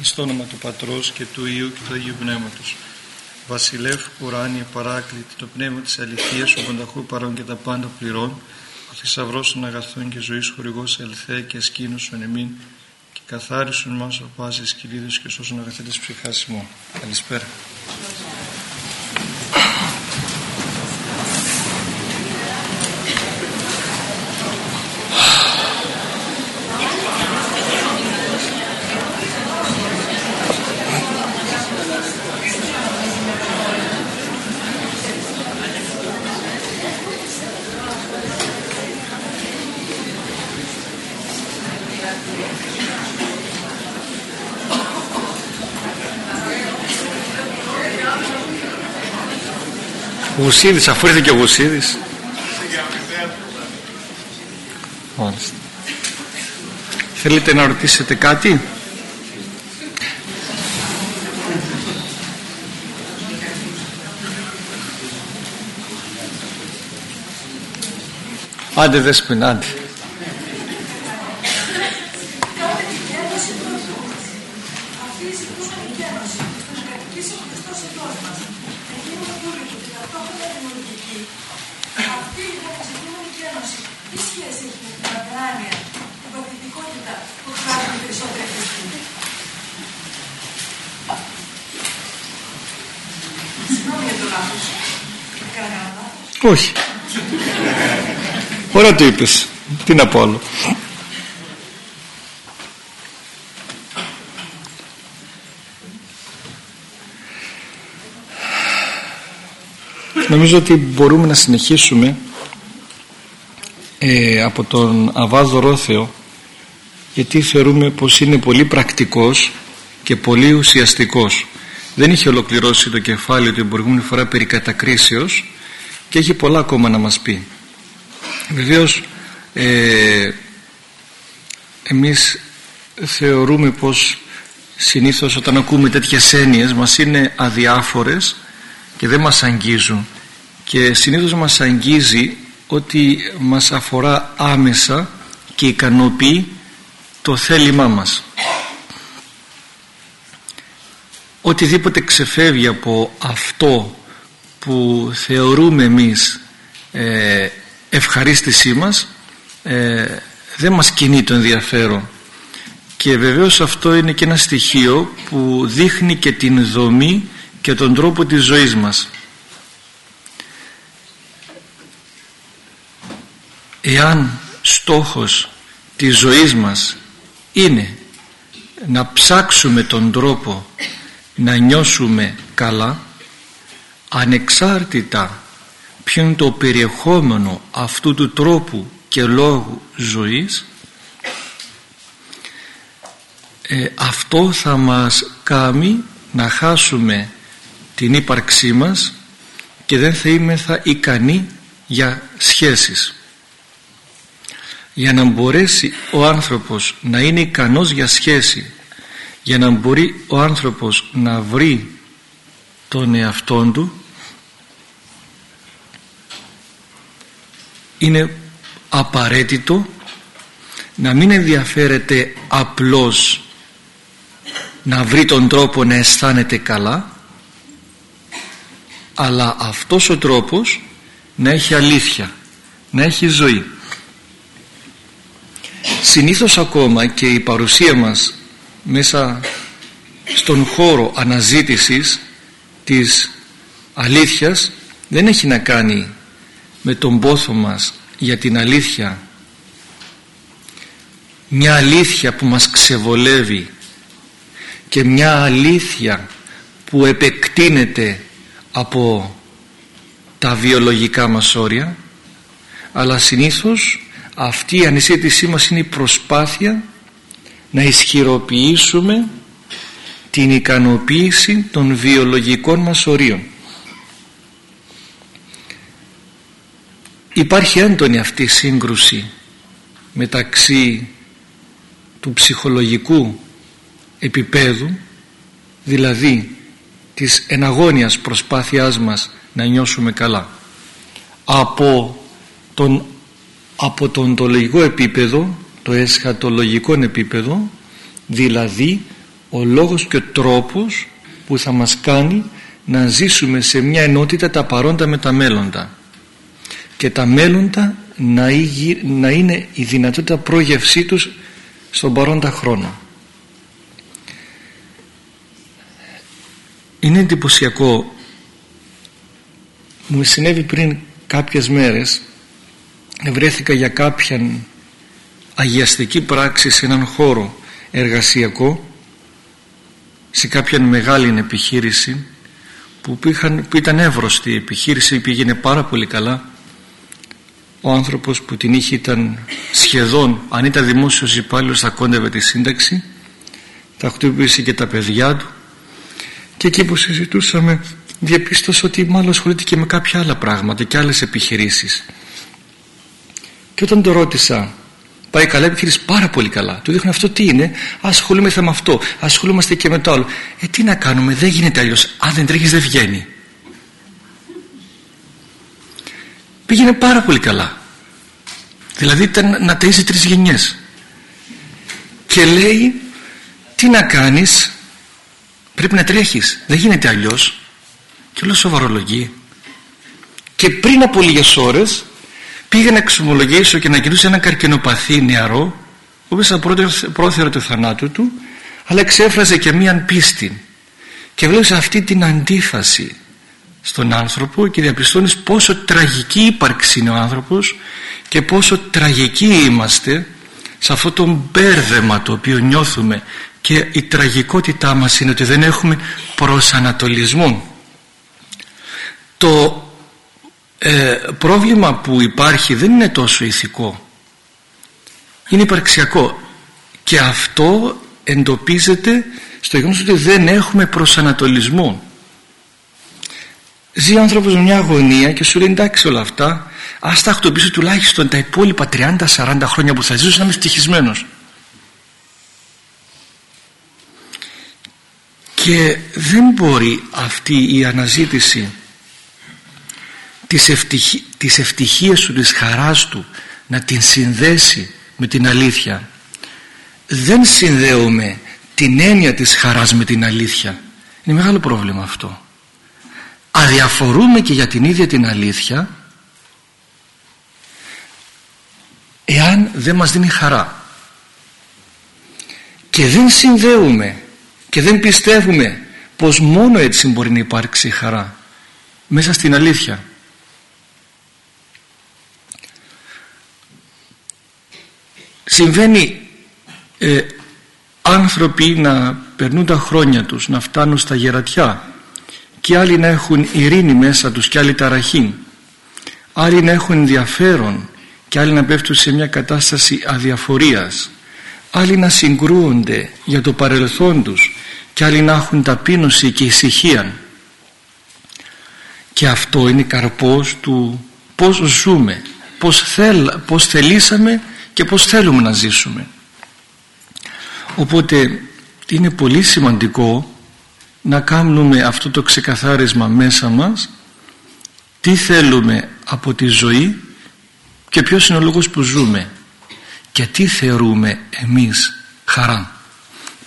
Εις όνομα του Πατρός και του Υιού και του Αγίου Πνεύματος. Βασιλεύ, ουράνιε, παράκλητη, το πνεύμα της αληθείας, ο πανταχού παρόν και τα πάντα πληρών, ο θησαυρός των αγαθών και ζωής χορηγός ελθέ και ασκήνωσον εμήν και καθάρισον μας από πάσης κυρίδες και σώσον αγαθέτες ψυχάς ημών. Καλησπέρα. Γουσίδης, αφού ήρθε και ο Γουσίδης. Θέλετε να ρωτήσετε κάτι; Άντε δέσποινα, Όχι. Ωραία το είπες. Τι να πω άλλο. Νομίζω ότι μπορούμε να συνεχίσουμε ε, από τον Αβάδο Ρόθεο γιατί θεωρούμε πως είναι πολύ πρακτικός και πολύ ουσιαστικός. Δεν είχε ολοκληρώσει το κεφάλαιο την προηγούμενη φορά περί κατακρίσεως και έχει πολλά ακόμα να μας πει. Βεβαίως ε, εμείς θεωρούμε πως συνήθως όταν ακούμε τέτοιες έννοιες μας είναι αδιάφορες και δεν μας αγγίζουν. Και συνήθως μας αγγίζει ότι μας αφορά άμεσα και ικανοποιεί το θέλημά μας. Οτιδήποτε ξεφεύγει από αυτό που θεωρούμε εμείς ε, ευχαρίστησή μας ε, δεν μας κινεί το ενδιαφέρον. Και βεβαίως αυτό είναι και ένα στοιχείο που δείχνει και την δομή και τον τρόπο της ζωής μας. Εάν στόχος της ζωής μας είναι να ψάξουμε τον τρόπο να νιώσουμε καλά ανεξάρτητα ποιο είναι το περιεχόμενο αυτού του τρόπου και λόγου ζωής ε, αυτό θα μας κάνει να χάσουμε την ύπαρξή μας και δεν θα είμεθα ικανοί για σχέσεις. Για να μπορέσει ο άνθρωπος να είναι ικανός για σχέση για να μπορεί ο άνθρωπος να βρει τον εαυτόν του είναι απαραίτητο να μην ενδιαφέρεται απλώς να βρει τον τρόπο να αισθάνεται καλά αλλά αυτός ο τρόπος να έχει αλήθεια να έχει ζωή. Συνήθως ακόμα και η παρουσία μας μέσα στον χώρο αναζήτησης της αλήθειας δεν έχει να κάνει με τον πόθο μας για την αλήθεια. Μια αλήθεια που μας ξεβολεύει και μια αλήθεια που επεκτείνεται από τα βιολογικά μας όρια αλλά συνήθως αυτή η ανησύτησή μας είναι η προσπάθεια να ισχυροποιήσουμε την ικανοποίηση των βιολογικών μας ορίων υπάρχει έντονη αυτή η σύγκρουση μεταξύ του ψυχολογικού επίπεδου δηλαδή της εναγώνιας προσπάθειάς μας να νιώσουμε καλά από τον, από το οντολογικό επίπεδο το εσχατολογικό επίπεδο δηλαδή ο λόγος και ο τρόπος που θα μας κάνει να ζήσουμε σε μια ενότητα τα παρόντα με τα μέλλοντα και τα μέλλοντα να είναι η δυνατότητα πρόγευσή τους στον παρόντα χρόνο. Είναι εντυπωσιακό. Μου συνέβη πριν κάποιες μέρες βρέθηκα για κάποια αγιαστική πράξη σε έναν χώρο εργασιακό σε κάποια μεγάλη επιχείρηση που, που ήταν εύρωστη η επιχείρηση πήγαινε πάρα πολύ καλά ο άνθρωπος που την είχε ήταν σχεδόν αν ήταν δημόσιος υπάλληλος θα κόντευε τη σύνταξη. Τα χτύπησε και τα παιδιά του. Και εκεί που συζητούσαμε διαπίστωσα ότι μάλλον ασχολείται και με κάποια άλλα πράγματα και άλλες επιχειρήσεις. Και όταν το ρώτησα πάει καλά επιχειρήσεις πάρα πολύ καλά του δείχνω αυτό τι είναι ασχολούμαστε με αυτό ασχολούμαστε και με το άλλο ε τι να κάνουμε δεν γίνεται αλλιώς. αν δεν τρέχεις δεν βγαίνει πήγαινε πάρα πολύ καλά. Δηλαδή ήταν να ταΐζει τρεις γενιές. Και λέει τι να κάνεις πρέπει να τρέχεις. Δεν γίνεται αλλιώς. Και όλο σοβαρολογεί. Και πριν από λίγες ώρες πήγε να εξομολογήσω και να κοιτούσε έναν καρκινοπαθή νεαρό ο οποίος ήταν πρόθερο του θανάτου του αλλά εξέφραζε και μίαν πίστη. Και βλέπεις αυτή την αντίφαση στον άνθρωπο και διαπιστώνεις πόσο τραγική ύπαρξη είναι ο άνθρωπος και πόσο τραγικοί είμαστε σε αυτό το μπέρδεμα το οποίο νιώθουμε. Και η τραγικότητά μας είναι ότι δεν έχουμε προσανατολισμό. Το ε, πρόβλημα που υπάρχει δεν είναι τόσο ηθικό. Είναι υπαρξιακό. Και αυτό εντοπίζεται στο γεγονός ότι δεν έχουμε προσανατολισμό ζει ο άνθρωπος με μια αγωνία και σου λέει εντάξει όλα αυτά ας τα χτυπήσω τουλάχιστον τα υπόλοιπα 30-40 χρόνια που θα ζήσω να είμαι ευτυχισμένος και δεν μπορεί αυτή η αναζήτηση της, ευτυχ... της ευτυχίας του, της χαράς του να την συνδέσει με την αλήθεια. Δεν συνδέουμε την έννοια της χαράς με την αλήθεια. Είναι μεγάλο πρόβλημα αυτό αδιαφορούμε και για την ίδια την αλήθεια εάν δεν μας δίνει χαρά. Και δεν συνδέουμε και δεν πιστεύουμε πως μόνο έτσι μπορεί να υπάρξει χαρά μέσα στην αλήθεια. Συμβαίνει ε, άνθρωποι να περνούν τα χρόνια τους να φτάνουν στα γερατιά και άλλοι να έχουν ειρήνη μέσα τους και άλλοι ταραχή άλλοι να έχουν ενδιαφέρον και άλλοι να πέφτουν σε μια κατάσταση αδιαφορίας. Άλλοι να συγκρούονται για το παρελθόν τους και άλλοι να έχουν ταπείνωση και ησυχία. Και αυτό είναι καρπός του πως ζούμε πως, θέλ, πως θελήσαμε και πως θέλουμε να ζήσουμε. Οπότε είναι πολύ σημαντικό να κάνουμε αυτό το ξεκαθάρισμα μέσα μας τι θέλουμε από τη ζωή και ποιος είναι ο λόγος που ζούμε και τι θεωρούμε εμείς χαρά.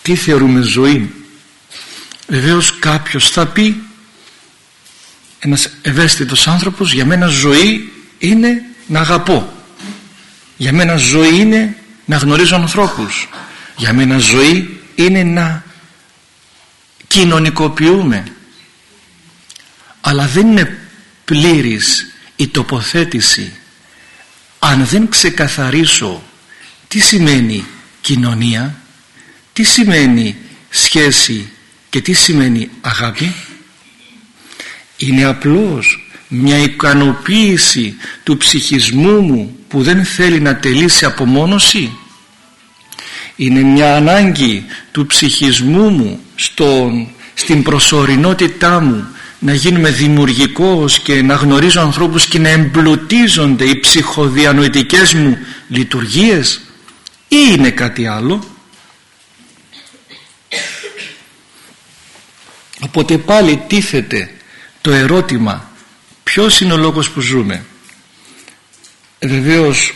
Τι θεωρούμε ζωή. Βεβαίως κάποιος θα πει ένας ευαίσθητος άνθρωπος για μένα ζωή είναι να αγαπώ. Για μένα ζωή είναι να γνωρίζω ανθρώπους. Για μένα ζωή είναι να κοινωνικοποιούμε. Αλλά δεν είναι πλήρης η τοποθέτηση. Αν δεν ξεκαθαρίσω τι σημαίνει κοινωνία τι σημαίνει σχέση και τι σημαίνει αγάπη είναι απλώς μια ικανοποίηση του ψυχισμού μου που δεν θέλει να τελείσει απομόνωση είναι μια ανάγκη του ψυχισμού μου στον, στην προσωρινότητά μου να γίνουμε δημιουργικός και να γνωρίζω ανθρώπους και να εμπλουτίζονται οι ψυχοδιανοητικές μου λειτουργίες ή είναι κάτι άλλο. Οπότε πάλι τίθεται το ερώτημα ποιος είναι ο λόγος που ζούμε. Βεβαίως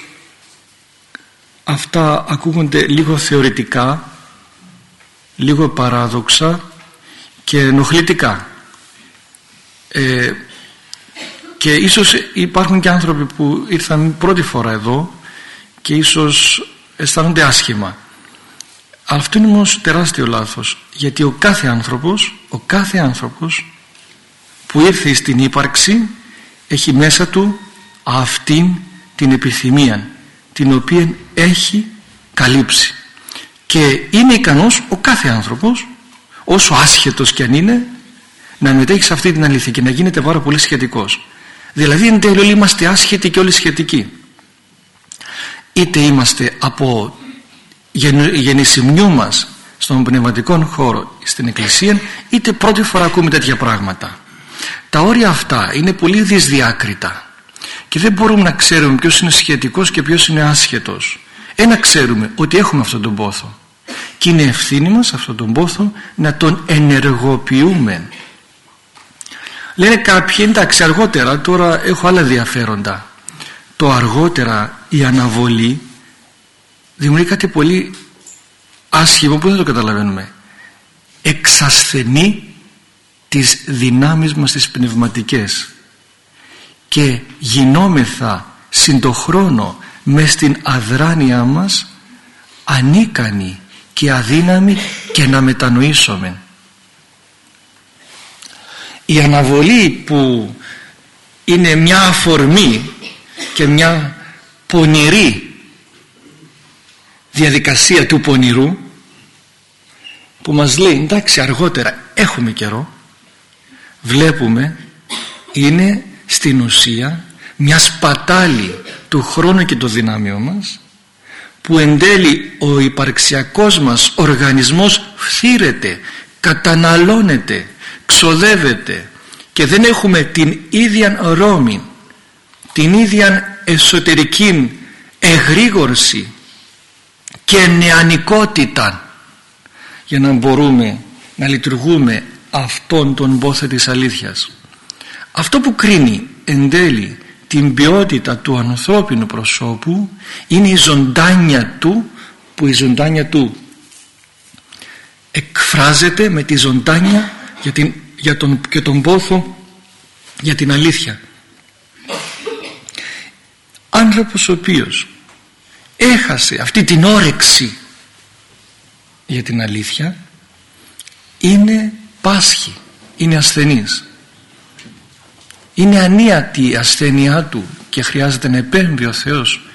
αυτά ακούγονται λίγο θεωρητικά λίγο παράδοξα και ενοχλητικά. Ε, και ίσως υπάρχουν και άνθρωποι που ήρθαν πρώτη φορά εδώ και ίσως αισθάνονται άσχημα. Αυτό είναι όμως τεράστιο λάθος γιατί ο κάθε άνθρωπος ο κάθε άνθρωπος που ήρθε στην ύπαρξη έχει μέσα του αυτήν την επιθυμία την οποία έχει καλύψει. Και είναι ικανός ο κάθε άνθρωπος όσο άσχετος κι αν είναι να μετέχει σε αυτή την αλήθεια και να γίνεται πάρα πολύ σχετικός. Δηλαδή εν τέλει όλοι είμαστε άσχετοι και όλοι σχετικοί. Είτε είμαστε από γεννησιμιού μας στον πνευματικό χώρο στην εκκλησία είτε πρώτη φορά ακούμε τέτοια πράγματα. Τα όρια αυτά είναι πολύ δυσδιάκριτα και δεν μπορούμε να ξέρουμε ποιος είναι σχετικός και ποιος είναι άσχετος. Ένα ξέρουμε ότι έχουμε αυτόν τον πόθο. Και είναι ευθύνη μας αυτόν τον πόθο να τον ενεργοποιούμε. Λένε κάποιοι εντάξει αργότερα τώρα έχω άλλα ενδιαφέροντα. Το αργότερα η αναβολή δημιουργεί κάτι πολύ άσχημο που δεν το καταλαβαίνουμε. Εξασθενεί τις δυνάμεις μας τις πνευματικές και γινόμεθα συν το χρόνο μες στην αδράνειά μας ανίκανοι και αδύναμοι και να μετανοήσουμε. Η αναβολή που είναι μια αφορμή και μια πονηρή διαδικασία του πονηρού που μας λέει εντάξει αργότερα έχουμε καιρό βλέπουμε είναι στην ουσία μια σπατάλη του χρόνου και του δυνάμειο μας που εν τέλει ο υπαρξιακός μας οργανισμός φθήρεται, καταναλώνεται, ξοδεύεται και δεν έχουμε την ίδια ρόμη, την ίδια εσωτερική εγρήγορση και νεανικότητα για να μπορούμε να λειτουργούμε αυτόν τον πόθο της αλήθειας. Αυτό που κρίνει εν τέλει την ποιότητα του ανθρώπινου προσώπου είναι η ζωντάνια του που η ζωντάνια του εκφράζεται με τη ζωντάνια για, την, για τον, και τον πόθο για την αλήθεια. Άνθρωπος ο οποίος έχασε αυτή την όρεξη για την αλήθεια είναι πάσχη, είναι ασθενής είναι ανίατη η ασθένειά του και χρειάζεται να επέμβει ο Θεός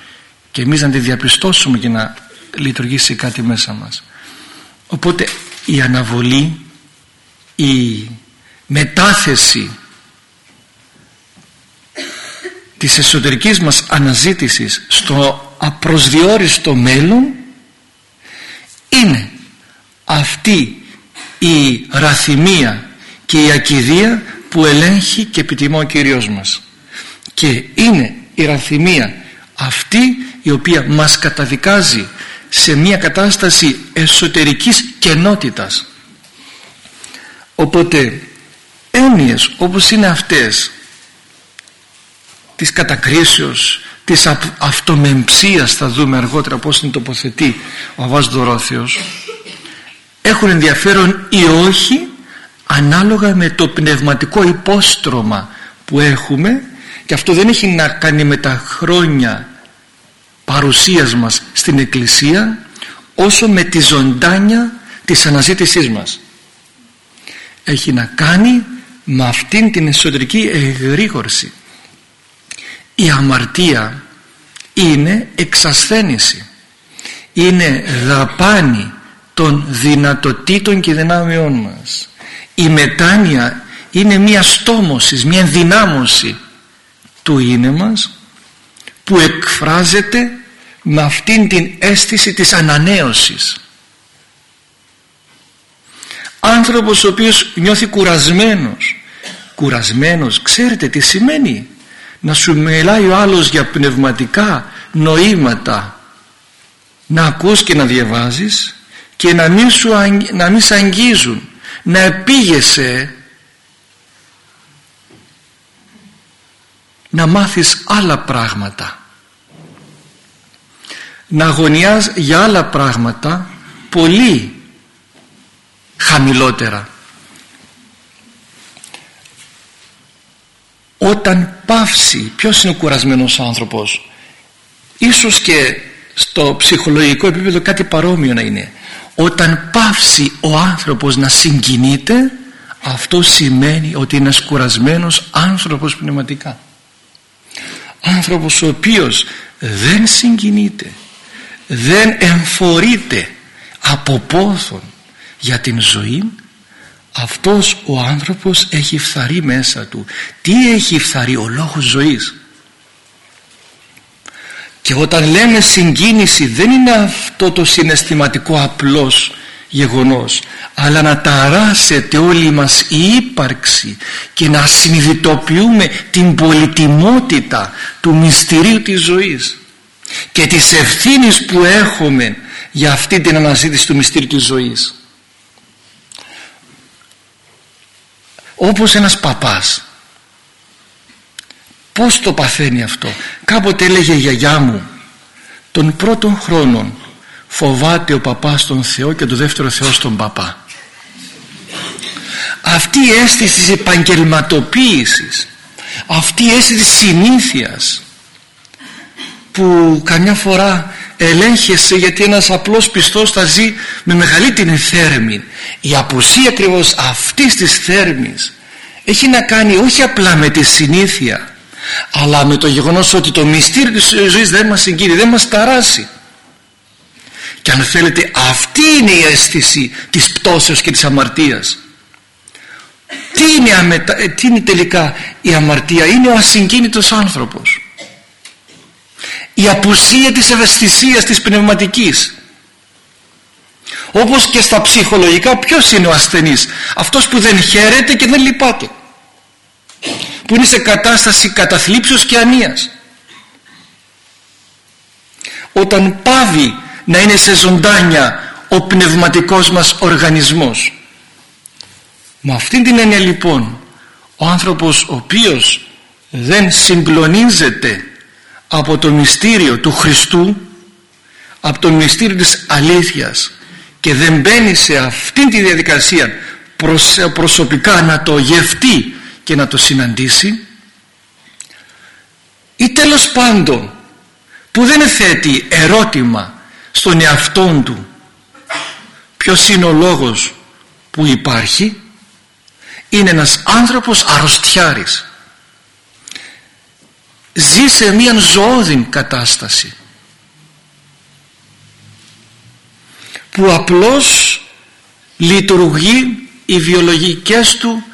και εμείς να τη διαπιστώσουμε και να λειτουργήσει κάτι μέσα μας. Οπότε η αναβολή η μετάθεση της εσωτερικής μας αναζήτησης στο απροσδιόριστο μέλλον είναι αυτή η ραθυμία και η ακιδεία που ελέγχει και επιτιμά ο Κύριος μας. Και είναι η ραθυμία αυτή η οποία μας καταδικάζει σε μια κατάσταση εσωτερικής κενότητας. Οπότε έννοιες όπως είναι αυτές της κατακρίσεως της αυτομεμψίας θα δούμε αργότερα πως την τοποθετεί ο Αβάς Δωρόθεος έχουν ενδιαφέρον ή όχι ανάλογα με το πνευματικό υπόστρωμα που έχουμε και αυτό δεν έχει να κάνει με τα χρόνια παρουσίας μας στην Εκκλησία όσο με τη ζωντάνια της αναζήτησής μας. Έχει να κάνει με αυτήν την εσωτερική εγρήγορση. Η αμαρτία είναι εξασθένηση είναι δαπάνη των δυνατοτήτων και δυνάμεών μας η μετάνοια είναι μια στόμωσης, μια ενδυνάμωση του είναι μας που εκφράζεται με αυτήν την αίσθηση της ανανέωσης. Άνθρωπος ο οποίος νιώθει κουρασμένος κουρασμένος ξέρετε τι σημαίνει; Να σου μιλάει ο άλλος για πνευματικά νοήματα να ακούς και να διαβάζεις και να μην, σου, να μην σε αγγίζουν να επίγεσαι να μάθεις άλλα πράγματα. Να αγωνιάς για άλλα πράγματα πολύ χαμηλότερα. Όταν πάυσει ποιος είναι ο κουρασμένος άνθρωπος; Ίσως και στο ψυχολογικό επίπεδο κάτι παρόμοιο να είναι όταν πάυσει ο άνθρωπος να συγκινείται αυτό σημαίνει ότι είναι ένας κουρασμένος άνθρωπος πνευματικά. Άνθρωπος ο οποίος δεν συγκινείται δεν εμφορείται από πόθον για την ζωή αυτός ο άνθρωπος έχει φθαρεί μέσα του. Τι έχει φθαρεί; Ο λόγος ζωής και όταν λέμε συγκίνηση δεν είναι αυτό το συναισθηματικό απλώς γεγονός αλλά να ταράσετε όλη μας η ύπαρξη και να συνειδητοποιούμε την πολυτιμότητα του μυστηρίου της ζωής και της ευθύνης που έχουμε για αυτή την αναζήτηση του μυστήριου της ζωής. Όπως ένας παπάς πως το παθαίνει αυτό; Κάποτε έλεγε η γιαγιά μου τον πρώτον χρόνο φοβάται ο παπάς τον Θεό και το δεύτερο Θεό στον παπά αυτή η αίσθηση της επαγγελματοποίησης αυτή η αίσθηση της συνήθειας που καμιά φορά ελέγχεσαι γιατί ένας απλός πιστός θα ζει με μεγαλύτερη θέρμη. Η απουσία ακριβώς αυτής της θέρμης έχει να κάνει όχι απλά με τη συνήθεια αλλά με το γεγονός ότι το μυστήριο της ζωής δεν μας συγκύρει, δεν μας ταράσει. Και αν θέλετε αυτή είναι η αίσθηση της πτώσεως και της αμαρτίας. Τι είναι, αμετα... Ε, τι είναι τελικά η αμαρτία; Είναι ο ασυγκίνητος άνθρωπος. Η απουσία της ευαισθησίας της πνευματικής. Όπως και στα ψυχολογικά ποιος είναι ο ασθενής; Αυτός που δεν χαίρεται και δεν λυπάται που είναι σε κατάσταση καταθλίψεως και ανίας. Όταν πάβει να είναι σε ζωντάνια ο πνευματικός μας οργανισμός. Με αυτήν την έννοια λοιπόν ο άνθρωπος ο οποίος δεν συγκλονίζεται από το μυστήριο του Χριστού από το μυστήριο της αλήθειας και δεν μπαίνει σε αυτήν τη διαδικασία προσωπικά να το γευτεί και να το συναντήσει ή τέλος πάντων που δεν θέτει ερώτημα στον εαυτόν του ποιος είναι ο λόγος που υπάρχει είναι ένας άνθρωπος αρρωστιάρης. Ζει σε μια ζωώδη κατάσταση που απλώς λειτουργεί οι βιολογικές του ε,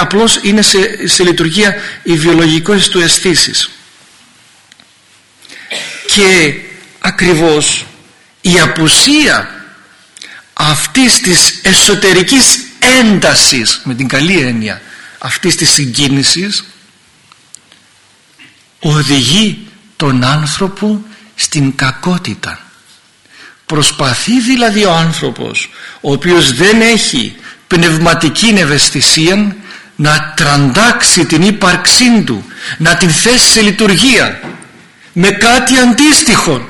απλώς είναι σε, σε λειτουργία οι βιολογικές του αισθήσεις. και ακριβώς η απουσία αυτής της εσωτερικής έντασης με την καλή έννοια αυτής της συγκίνησης οδηγεί τον άνθρωπο στην κακότητα προσπαθεί δηλαδή ο άνθρωπος ο οποίος δεν έχει πνευματική ευαισθησία να τραντάξει την ύπαρξή του να την θέσει σε λειτουργία με κάτι αντίστοιχο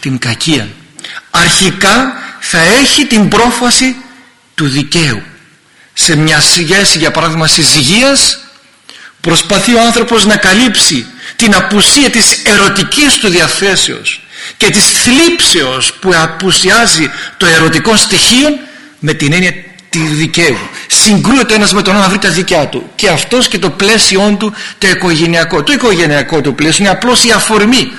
την κακία. Αρχικά θα έχει την πρόφαση του δικαίου. Σε μια σχέση για παράδειγμα συζυγίας προσπαθεί ο άνθρωπος να καλύψει την απουσία της ερωτικής του διαθέσεως και της θλίψεως που απουσιάζει το ερωτικό στοιχείο με την έννοια του δικαίου συγκρούεται ένας με τον άλλο να βρει τα δικιά του. Και αυτός και το πλαίσιό του το οικογενειακό. Το οικογενειακό του πλαίσιο είναι απλώς η αφορμή.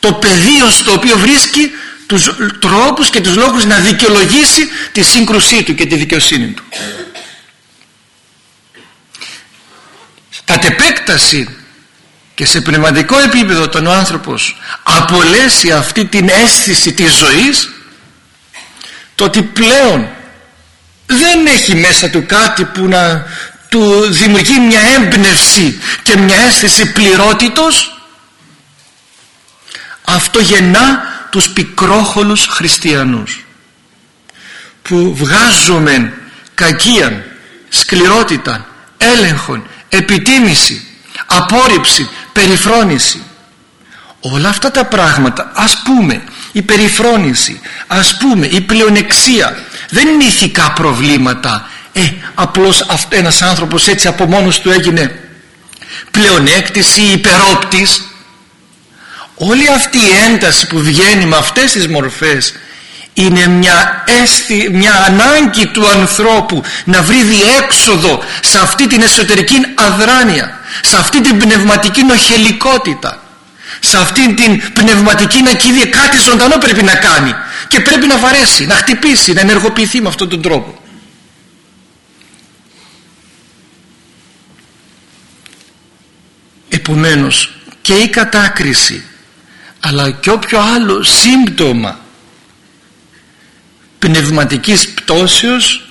Το πεδίο στο οποίο βρίσκει τους τρόπους και τους λόγους να δικαιολογήσει τη σύγκρουσή του και τη δικαιοσύνη του. Κατ' επέκταση και σε πνευματικό επίπεδο τον άνθρωπος απολέσει αυτή την αίσθηση της ζωής το ότι πλέον δεν έχει μέσα του κάτι που να του δημιουργεί μια έμπνευση και μια αίσθηση πληρότητος. Αυτό γεννά τους πικρόχολους χριστιανούς που βγάζουμε κακία, σκληρότητα, έλεγχον, επιτίμηση, απόρριψη, περιφρόνηση. Όλα αυτά τα πράγματα ας πούμε η περιφρόνηση ας πούμε η πλεονεξία δεν είναι ηθικά προβλήματα. Ε, απλώς ένας άνθρωπος έτσι από μόνος του έγινε πλεονέκτηση ή υπερόπτης. Όλη αυτή η ένταση που βγαίνει με αυτές τις μορφές είναι μια, αίσθη, μια ανάγκη του ανθρώπου να βρει διέξοδο σε αυτή την εσωτερική αδράνεια σε αυτή την πνευματική νοχελικότητα σε αυτή την πνευματική νακίδια κάτι ζωντανό πρέπει να κάνει και πρέπει να βαρέσει, να χτυπήσει, να ενεργοποιηθεί με αυτόν τον τρόπο. Επομένως και η κατάκριση αλλά και όποιο άλλο σύμπτωμα πνευματικής πτώσεως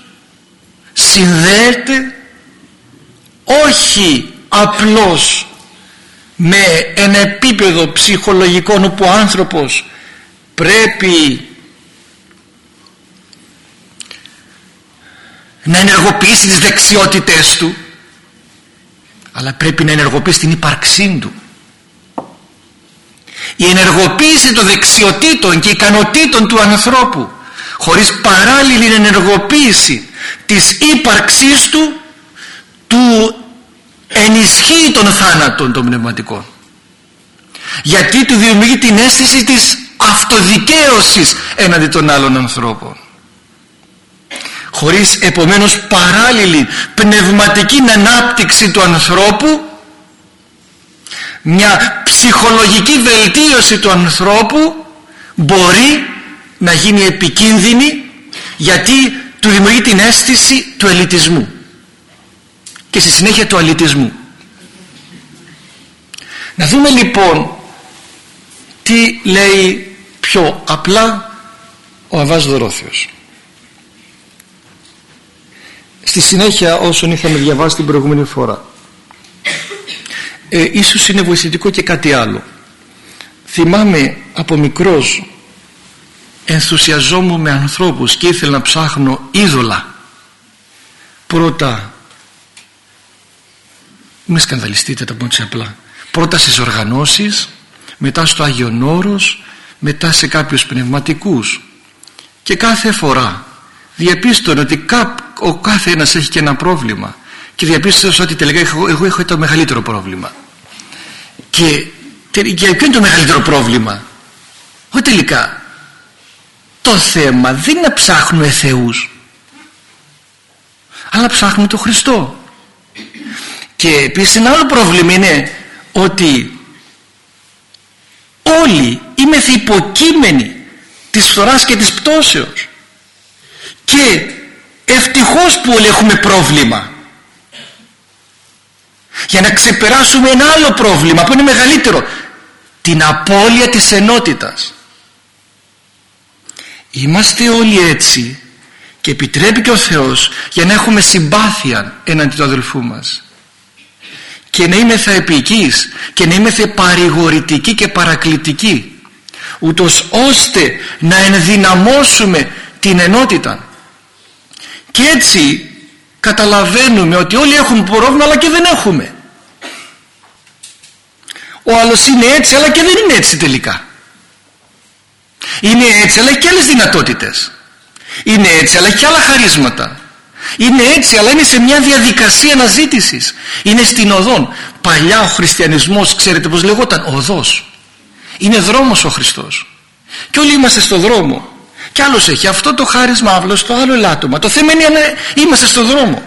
συνδέεται όχι απλώς με ένα επίπεδο ψυχολογικό όπου ο άνθρωπος πρέπει να ενεργοποιήσει τις δεξιότητες του αλλά πρέπει να ενεργοποιήσει την ύπαρξή του. Η ενεργοποίηση των δεξιοτήτων και ικανοτήτων του ανθρώπου χωρίς παράλληλη ενεργοποίηση της ύπαρξής του του ενισχύει τον θάνατο των πνευματικών. Γιατί του δημιουργεί την αίσθηση της αυτοδικαίωσης έναντι των άλλων ανθρώπων. Χωρίς επομένως παράλληλη πνευματική ανάπτυξη του ανθρώπου μια ψυχολογική βελτίωση του ανθρώπου μπορεί να γίνει επικίνδυνη γιατί του δημιουργεί την αίσθηση του ελιτισμού και στη συνέχεια του αλητισμού. Να δούμε λοιπόν τι λέει πιο απλά ο Αβάς Δωρόθιος στη συνέχεια όσων είχαμε διαβάσει την προηγούμενη φορά. Ε, ίσως είναι βοηθητικό και κάτι άλλο. Θυμάμαι από μικρός ενθουσιαζόμουν με ανθρώπους και ήθελα να ψάχνω είδωλα. Πρώτα μην σκανδαλιστείτε τα πω απλά. Πρώτα στις οργανώσεις μετά στο Άγιον Όρος μετά σε κάποιους πνευματικούς. Και κάθε φορά διαπίστωνε ότι ο κάθε ένας έχει και ένα πρόβλημα. Και διαπίστωσα ότι τελικά εγώ έχω το μεγαλύτερο πρόβλημα. Και, και ποιο είναι το μεγαλύτερο πρόβλημα; Ότι τελικά το θέμα δεν είναι να ψάχνουμε θεούς αλλά ψάχνουμε τον Χριστό και επίσης ένα άλλο πρόβλημα είναι ότι όλοι είμαστε υποκείμενοι της φθοράς και της πτώσεως. Και ευτυχώς που όλοι έχουμε πρόβλημα. Για να ξεπεράσουμε ένα άλλο πρόβλημα που είναι μεγαλύτερο την απώλεια της ενότητας. Είμαστε όλοι έτσι και επιτρέπει και ο Θεός για να έχουμε συμπάθεια έναντι του αδελφού μας και να είμαι θα επικής και να είμαι θα παρηγορητική και παρακλητική ούτως ώστε να ενδυναμώσουμε την ενότητα. Και έτσι καταλαβαίνουμε ότι όλοι έχουν πρόβλημα αλλά και δεν έχουμε. Ο άλλος είναι έτσι αλλά και δεν είναι έτσι τελικά. Είναι έτσι αλλά έχει και άλλες δυνατότητες. Είναι έτσι αλλά έχει και άλλα χαρίσματα είναι έτσι αλλά είναι σε μια διαδικασία αναζήτησης. Είναι στην οδόν. Παλιά ο χριστιανισμός ξέρετε πως λεγόταν οδός. Είναι δρόμος ο Χριστός. Και όλοι είμαστε στο δρόμο. Και άλλος έχει αυτό το χάρισμα άλλος το άλλο ελάττωμα. Το θέμα είναι είμαστε στο δρόμο.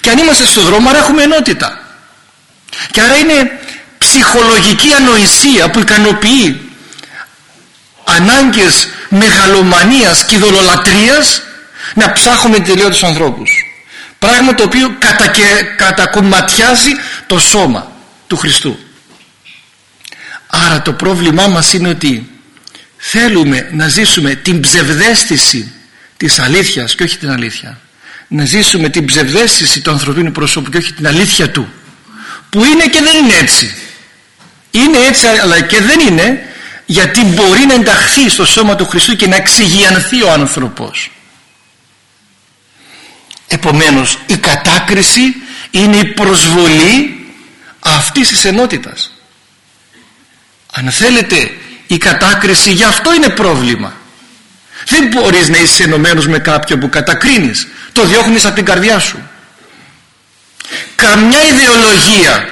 Και αν είμαστε στο δρόμο άρα έχουμε ενότητα. Και άρα είναι ψυχολογική ανοησία που ικανοποιεί ανάγκες μεγαλομανίας και ειδωλολατρίας να ψάχνουμε τελείω τους ανθρώπους. Πράγμα το οποίο κατακε, κατακομματιάζει το σώμα του Χριστού. Άρα το πρόβλημά μας είναι ότι θέλουμε να ζήσουμε την ψευδέστηση της αλήθειας και όχι την αλήθεια. Να ζήσουμε την ψευδέστηση του ανθρωπίνου προσώπου και όχι την αλήθεια του. Που είναι και δεν είναι έτσι. Είναι έτσι αλλά και δεν είναι γιατί μπορεί να ενταχθεί στο σώμα του Χριστού και να εξηγιανθεί ο άνθρωπος επομένως η κατάκριση είναι η προσβολή αυτής της ενότητας. Αν θέλετε η κατάκριση γι' αυτό είναι πρόβλημα. Δεν μπορείς να είσαι ενωμένος με κάποιον που κατακρίνεις. Το διώχνεις από την καρδιά σου. Καμιά ιδεολογία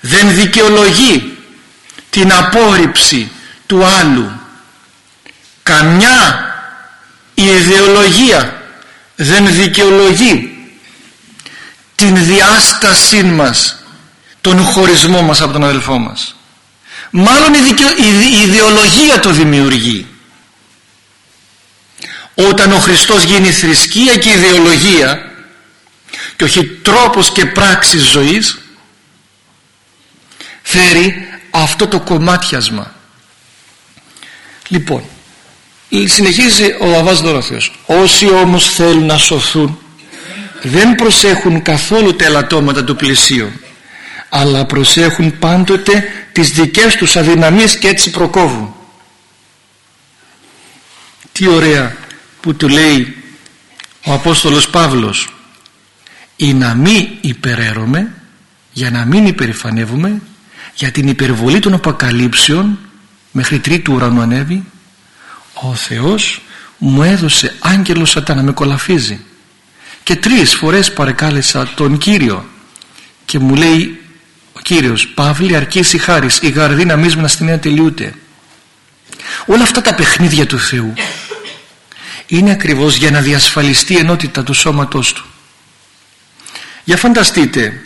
δεν δικαιολογεί την απόρριψη του άλλου. Καμιά ιδεολογία δεν δικαιολογεί την διάστασή μας τον χωρισμό μας από τον αδελφό μας. Μάλλον η, ιδεολογία το δημιουργεί. Όταν ο Χριστός γίνει θρησκεία και ιδεολογία και όχι τρόπος και πράξης ζωής φέρει αυτό το κομμάτιασμα. Λοιπόν συνεχίζει ο Λαβάς Δωρόθεος όσοι όμως θέλουν να σωθούν δεν προσέχουν καθόλου τα ελαττώματα του πλησίου αλλά προσέχουν πάντοτε τις δικές τους αδυναμίες και έτσι προκόβουν. Τι ωραία που του λέει ο Απόστολος Παύλος ή να μην υπεραίρομαι για να μην υπερηφανεύουμε για την υπερβολή των αποκαλύψεων μέχρι τρίτου ουρανού ανέβει ο Θεός μου έδωσε άγγελο σαν να με κολαφίζει. Και τρεις φορές παρεκάλεσα τον Κύριο και μου λέει ο Κύριος Παύλη αρκείς η χάρις η γαρδίνα μίσμενα στην νέα τελειούται όλα αυτά τα παιχνίδια του Θεού είναι ακριβώς για να διασφαλιστεί η ενότητα του σώματός του. Για φανταστείτε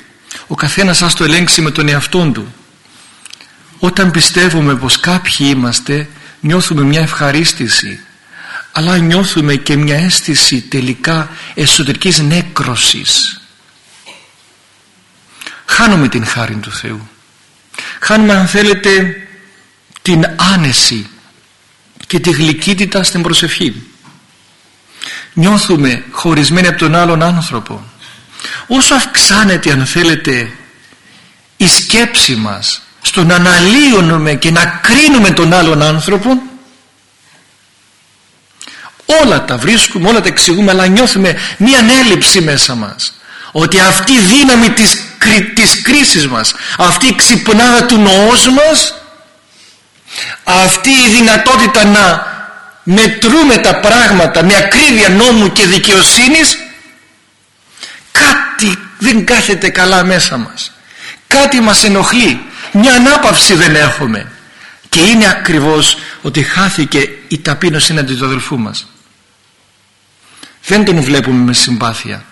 ο καθένας σας το ελέγξει με τον εαυτόν του. Όταν πιστεύουμε πως κάποιοι είμαστε νιώθουμε μια ευχαρίστηση αλλά νιώθουμε και μια αίσθηση τελικά εσωτερικής νέκρωσης. Χάνουμε την χάρη του Θεού. Χάνουμε αν θέλετε την άνεση και τη γλυκύτητα στην προσευχή. Νιώθουμε χωρισμένοι από τον άλλον άνθρωπο. Όσο αυξάνεται αν θέλετε η σκέψη μας στο να αναλύουμε και να κρίνουμε τον άλλον άνθρωπο όλα τα βρίσκουμε, όλα τα εξηγούμε αλλά νιώθουμε μία έλλειψη μέσα μας ότι αυτή η δύναμη της, της κρίσης μας αυτή η ξυπνάδα του νοός μας αυτή η δυνατότητα να μετρούμε τα πράγματα με ακρίβεια νόμου και δικαιοσύνης κάτι δεν κάθεται καλά μέσα μας. Κάτι μας ενοχλεί μια ανάπαυση δεν έχουμε. Και είναι ακριβώς ότι χάθηκε η ταπείνωση έναντι του αδελφού μας. Δεν τον βλέπουμε με συμπάθεια.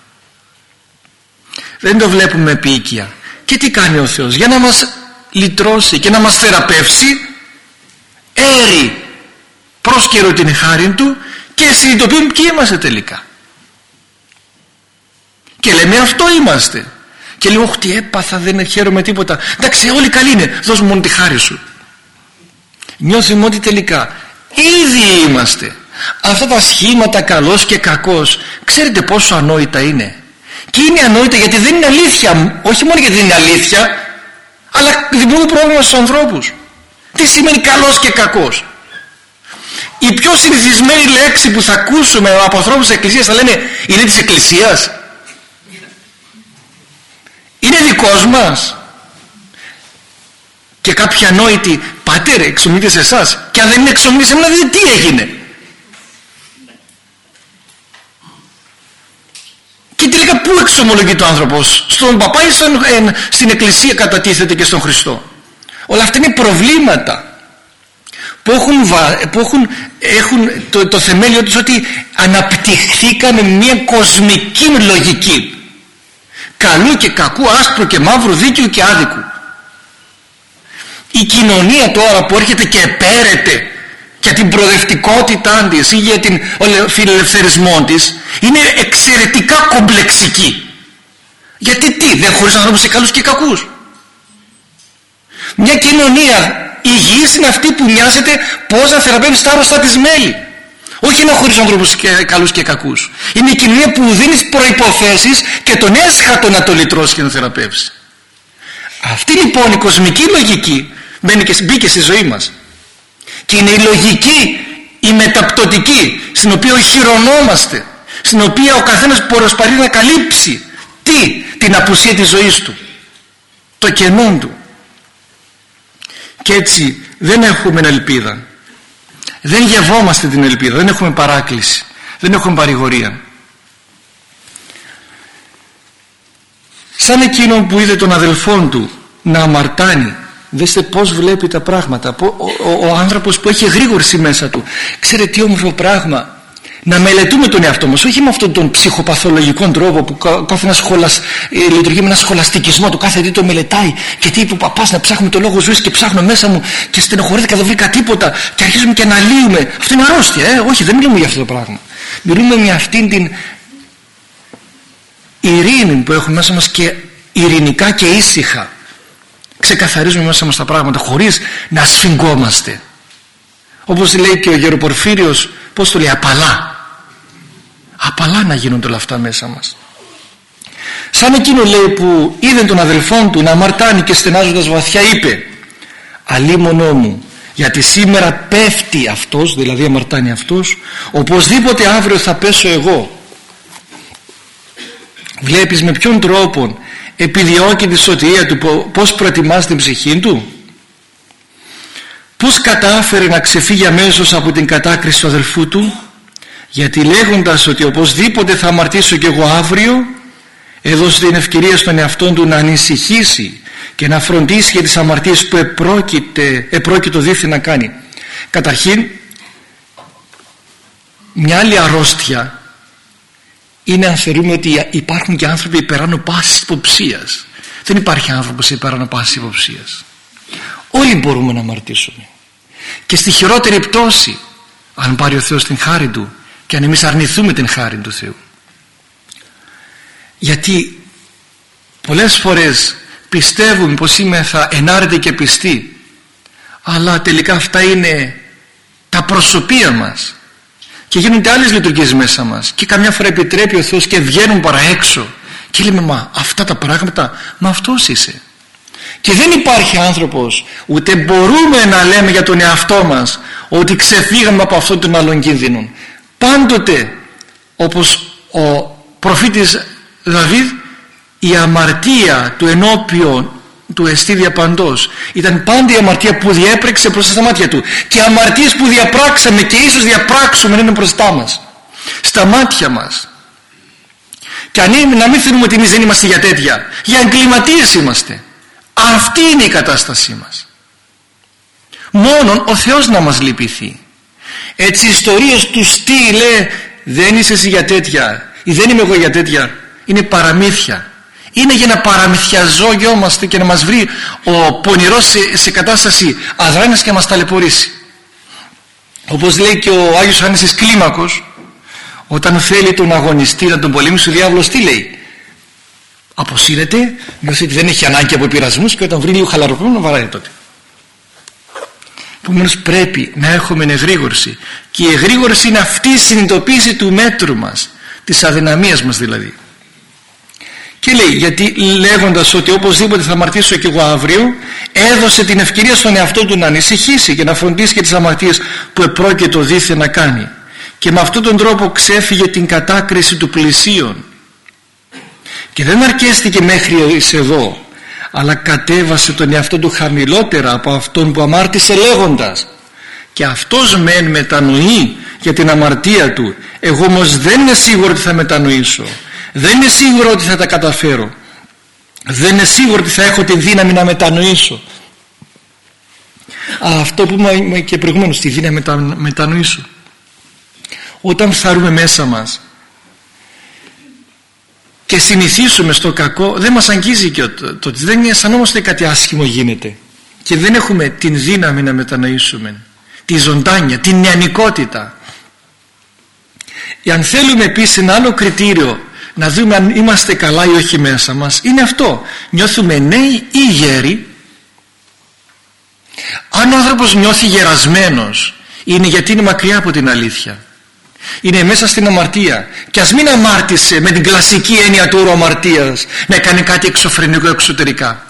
Δεν τον βλέπουμε με επίοικια και τι κάνει ο Θεός για να μας λυτρώσει και να μας θεραπεύσει έρει πρόσκαιρο την χάρη του και συνειδητοποιούμε ποιοι είμαστε τελικά. Και λέμε αυτό είμαστε και λέω τι έπαθα δεν χαίρομαι τίποτα εντάξει όλοι καλοί είναι. Δώσ' μου μόνο τη χάρη σου. Νιώθουμε ότι τελικά ήδη είμαστε. Αυτά τα σχήματα καλός και κακός ξέρετε πόσο ανόητα είναι. Και είναι ανόητα γιατί δεν είναι αλήθεια. Όχι μόνο γιατί δεν είναι αλήθεια αλλά δημιουργούν πρόβλημα στους ανθρώπους. Τι σημαίνει καλός και κακός; Η πιο συνηθισμένη λέξη που θα ακούσουμε από ανθρώπους της Εκκλησίας θα λένε είναι της Εκκλησίας είναι δικός μας. Και κάποια ανόητη πατέρα εξομιλείται σε εσάς και αν δεν είναι εξομιλείται σε μένα δείτε τι έγινε. Και τελικά πού εξομολογεί ο άνθρωπος στον παπά ή στην εκκλησία κατατίθεται και στον Χριστό. Όλα αυτά είναι προβλήματα που έχουν, που έχουν, έχουν το, το θεμέλιο τους ότι αναπτυχθήκαμε μια κοσμική λογική καλού και κακού, άσπρου και μαύρου, δίκαιου και άδικου. Η κοινωνία τώρα που έρχεται και επέρεται για την προοδευτικότητά της ή για την φιλελευθερισμό της είναι εξαιρετικά κομπλεξική. Γιατί τι, δεν χωρίς ανθρώπους σε καλούς και κακούς. Μια κοινωνία υγιής είναι αυτή που μοιάζεται πώς να θεραπεύσει τα άρρωστα της μέλη όχι να χωρίς ανθρώπους και, καλούς και κακούς. Είναι η κοινωνία που δίνεις προϋποθέσεις και τον έσχατο να το λυτρώσεις και να θεραπεύσεις. Αυτή λοιπόν η κοσμική λογική μπαίνει και, μπήκε στη ζωή μας. Και είναι η λογική η μεταπτωτική στην οποία οχυρωνόμαστε στην οποία ο καθένας προσπαθεί να καλύψει τι την απουσία της ζωής του το κενό του. Και έτσι δεν έχουμε ελπίδα δεν γευόμαστε την ελπίδα δεν έχουμε παράκληση δεν έχουμε παρηγορία. Σαν εκείνον που είδε τον αδελφόν του να αμαρτάνει δέστε πως βλέπει τα πράγματα ο, ο, ο άνθρωπος που έχει γρήγορση μέσα του ξέρετε τι όμορφο πράγμα να μελετούμε τον εαυτό μας όχι με αυτόν τον ψυχοπαθολογικό τρόπο που κάθε ένα σχολας, ε, λειτουργεί με ένα σχολαστικισμό του κάθε τι το μελετάει και τι είπε ο παπάς να ψάχνουμε το λόγο ζωής και ψάχνω μέσα μου και στενοχωρείται και δεν βρήκα τίποτα και αρχίζουμε και αναλύουμε αυτό είναι αρρώστια ε; όχι δεν μιλούμε για αυτό το πράγμα. Μιλούμε με αυτήν την ειρήνη που έχουμε μέσα μας και ειρηνικά και ήσυχα. Ξεκαθαρίζουμε μέσα μας τα πράγματα χωρίς να σφιγγόμαστε. Όπως λέει και ο Γεροπορφύριος πως το λέει απαλά απαλά να γίνονται όλα αυτά μέσα μας. Σαν εκείνο λέει που είδε τον αδελφόν του να αμαρτάνει και στενάζοντας βαθιά είπε αλίμονό μου γιατί σήμερα πέφτει αυτός δηλαδή αμαρτάνει αυτός οπωσδήποτε αύριο θα πέσω εγώ. Βλέπεις με ποιον τρόπο επιδιώκει τη σωτηρία του πως προετοιμάζει την ψυχή του; Πως κατάφερε να ξεφύγει αμέσως από την κατάκριση του αδελφού του; Γιατί λέγοντας ότι οπωσδήποτε θα αμαρτήσω κι εγώ αύριο έδωσε την ευκαιρία στον εαυτό του να ανησυχήσει και να φροντίσει για τις αμαρτίες που επρόκειται, επρόκειτο δίθυ να κάνει. Καταρχήν μια άλλη αρρώστια είναι αν θεωρούμε ότι υπάρχουν και άνθρωποι υπεράνω πάσης υποψίας. Δεν υπάρχει άνθρωπος υπεράνω πάσης υποψίας. Όλοι μπορούμε να αμαρτήσουμε. Και στη χειρότερη πτώση αν πάρει ο Θεός την χάρη Του και αν εμείς αρνηθούμε την χάρη του Θεού. Γιατί πολλές φορές πιστεύουμε πως είμαι θα ενάρετε και πιστοί αλλά τελικά αυτά είναι τα προσωπία μας. Και γίνονται άλλες λειτουργίες μέσα μας. Και καμιά φορά επιτρέπει ο Θεός και βγαίνουν παρά έξω. Και λέμε μα αυτά τα πράγματα μα αυτός είσαι και δεν υπάρχει άνθρωπος ούτε μπορούμε να λέμε για τον εαυτό μας ότι ξεφύγαμε από αυτόν τον άλλον κίνδυνο πάντοτε όπως ο προφήτης Δαβίδ η αμαρτία του ενώπιον του εστί διαπαντός ήταν πάντα η αμαρτία που διέπρεξε προς τα μάτια του. Και αμαρτίες που διαπράξαμε και ίσως διαπράξουμε είναι μπροστά μας. Στα μάτια μας. Και αν είναι, να μην θέλουμε ότι εμείς δεν είμαστε για τέτοια. Για εγκληματίες είμαστε. Αυτή είναι η κατάστασή μας. Μόνον ο Θεός να μας λυπηθεί έτσι ιστορίες τους στυλ δεν είσαι εσύ για τέτοια ή δεν είμαι εγώ για τέτοια είναι παραμύθια. Είναι για να παραμυθιαζόμαστε και να μας βρει ο πονηρός σε, σε κατάσταση αδράνειας και να μας ταλαιπωρήσει. Όπως λέει και ο Άγιος Άννησης Κλίμακος όταν θέλει τον αγωνιστή να τον πολεμήσει ο διάβολος τι λέει; Αποσύρεται νιώθει ότι δεν έχει ανάγκη από πειρασμούς και όταν βρει λίγο χαλαροπρόνο βαράει τότε Επομένω πρέπει να έχουμε εγρήγορση. Και η εγρήγορση είναι αυτή η συνειδητοποίηση του μέτρου μας της αδυναμίας μας δηλαδή. Και λέει γιατί λέγοντας ότι οπωσδήποτε θα αμαρτήσω και εγώ αύριο έδωσε την ευκαιρία στον εαυτό του να ανησυχήσει και να φροντίσει και τις αμαρτίες που επρόκειτο δίθεν να κάνει. Και με αυτόν τον τρόπο ξέφυγε την κατάκριση του πλησίον. Και δεν αρκέστηκε μέχρι εδώ αλλά κατέβασε τον εαυτό του χαμηλότερα από αυτόν που αμάρτησε λέγοντας και αυτός μεν μετανοεί για την αμαρτία του εγώ όμως δεν είμαι σίγουρο ότι θα μετανοήσω δεν είναι σίγουρο ότι θα τα καταφέρω δεν είναι σίγουρο ότι θα έχω τη δύναμη να μετανοήσω αυτό που είπαμε και προηγουμένως τη δύναμη να μετανοήσω. Όταν φθαρούμε μέσα μας και συνηθίσουμε στο κακό δεν μας αγγίζει και το ότι δεν αισθανόμαστε κάτι άσχημο γίνεται. Και δεν έχουμε την δύναμη να μετανοήσουμε τη ζωντάνια, την νεανικότητα. Αν θέλουμε επίσης ένα άλλο κριτήριο να δούμε αν είμαστε καλά ή όχι μέσα μας είναι αυτό. Νιώθουμε νέοι ή γέροι. Αν ο άνθρωπος νιώθει γερασμένος είναι γιατί είναι μακριά από την αλήθεια είναι μέσα στην αμαρτία. Και ας μην αμάρτησε με την κλασική έννοια του όρου αμαρτίας να κάνει κάτι εξωφρενικό εξωτερικά.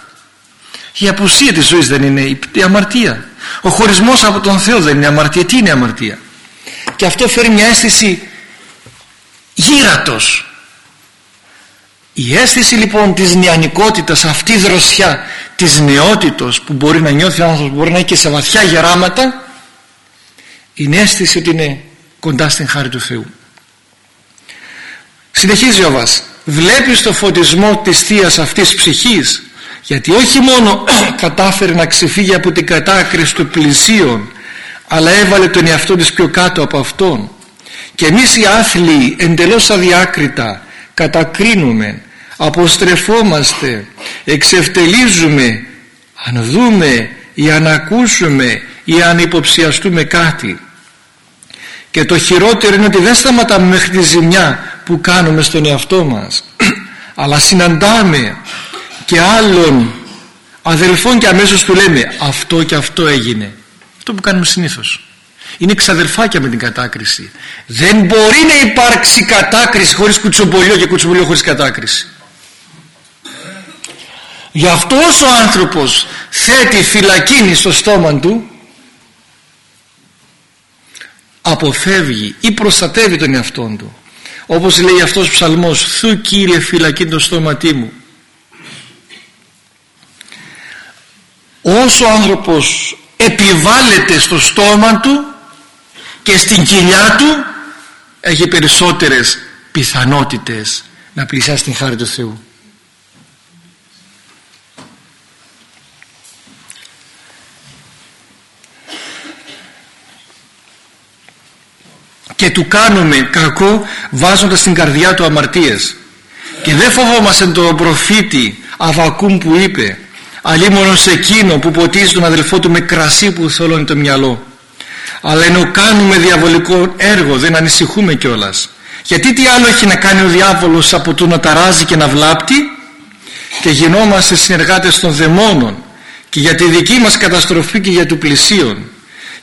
Η απουσία της ζωής δεν είναι η αμαρτία. Ο χωρισμός από τον Θεό δεν είναι αμαρτία. Τι είναι αμαρτία; Και αυτό φέρει μια αίσθηση γύρατος. Η αίσθηση λοιπόν της νεανικότητας αυτή η δροσιά της νεότητος που μπορεί να νιώθει ο άνθρωπος που μπορεί να έχει και σε βαθιά γεράματα είναι αίσθηση ότι είναι κοντά στην χάρη του Θεού. Συνεχίζει ο Βάς βλέπεις το φωτισμό της θείας αυτής ψυχής γιατί όχι μόνο κατάφερε να ξεφύγει από την κατάκριση του πλησίων αλλά έβαλε τον εαυτό της πιο κάτω από αυτόν. Και εμείς οι άθλοι εντελώς αδιάκριτα κατακρίνουμε αποστρεφόμαστε εξευτελίζουμε αν δούμε ή αν ακούσουμε ή αν υποψιαστούμε κάτι και το χειρότερο είναι ότι δεν σταματάμε μέχρι τη ζημιά που κάνουμε στον εαυτό μας αλλά συναντάμε και άλλων αδελφών και αμέσως του λέμε αυτό και αυτό έγινε αυτό που κάνουμε συνήθως. Είναι ξαδελφάκια με την κατάκριση. Δεν μπορεί να υπάρξει κατάκριση χωρίς κουτσομπολιό και κουτσομπολιό χωρίς κατάκριση. Γι' αυτό όσο ο άνθρωπος θέτει φυλακίνη στο στόμα του αποφεύγει ή προστατεύει τον εαυτό του. Όπως λέει αυτός ο ψαλμός «Θου Κύριε φυλακή το στόματί μου» όσο ο άνθρωπος επιβάλλεται στο στόμα του και στην κοιλιά του έχει περισσότερες πιθανότητες να πλησιάσει την χάρη του Θεού και του κάνουμε κακό βάζοντας στην καρδιά του αμαρτίες. Και δεν φοβόμαστε τον προφήτη Αβακούμ που είπε μόνο σε εκείνο που ποτίζει τον αδελφό του με κρασί που θολώνει το μυαλό. Αλλά ενώ κάνουμε διαβολικό έργο δεν ανησυχούμε κιόλας. γιατί τι άλλο έχει να κάνει ο διάβολος από το να ταράζει και να βλάπτει; Και γινόμαστε συνεργάτες των δαιμόνων και για τη δική μας καταστροφή και για του πλησίον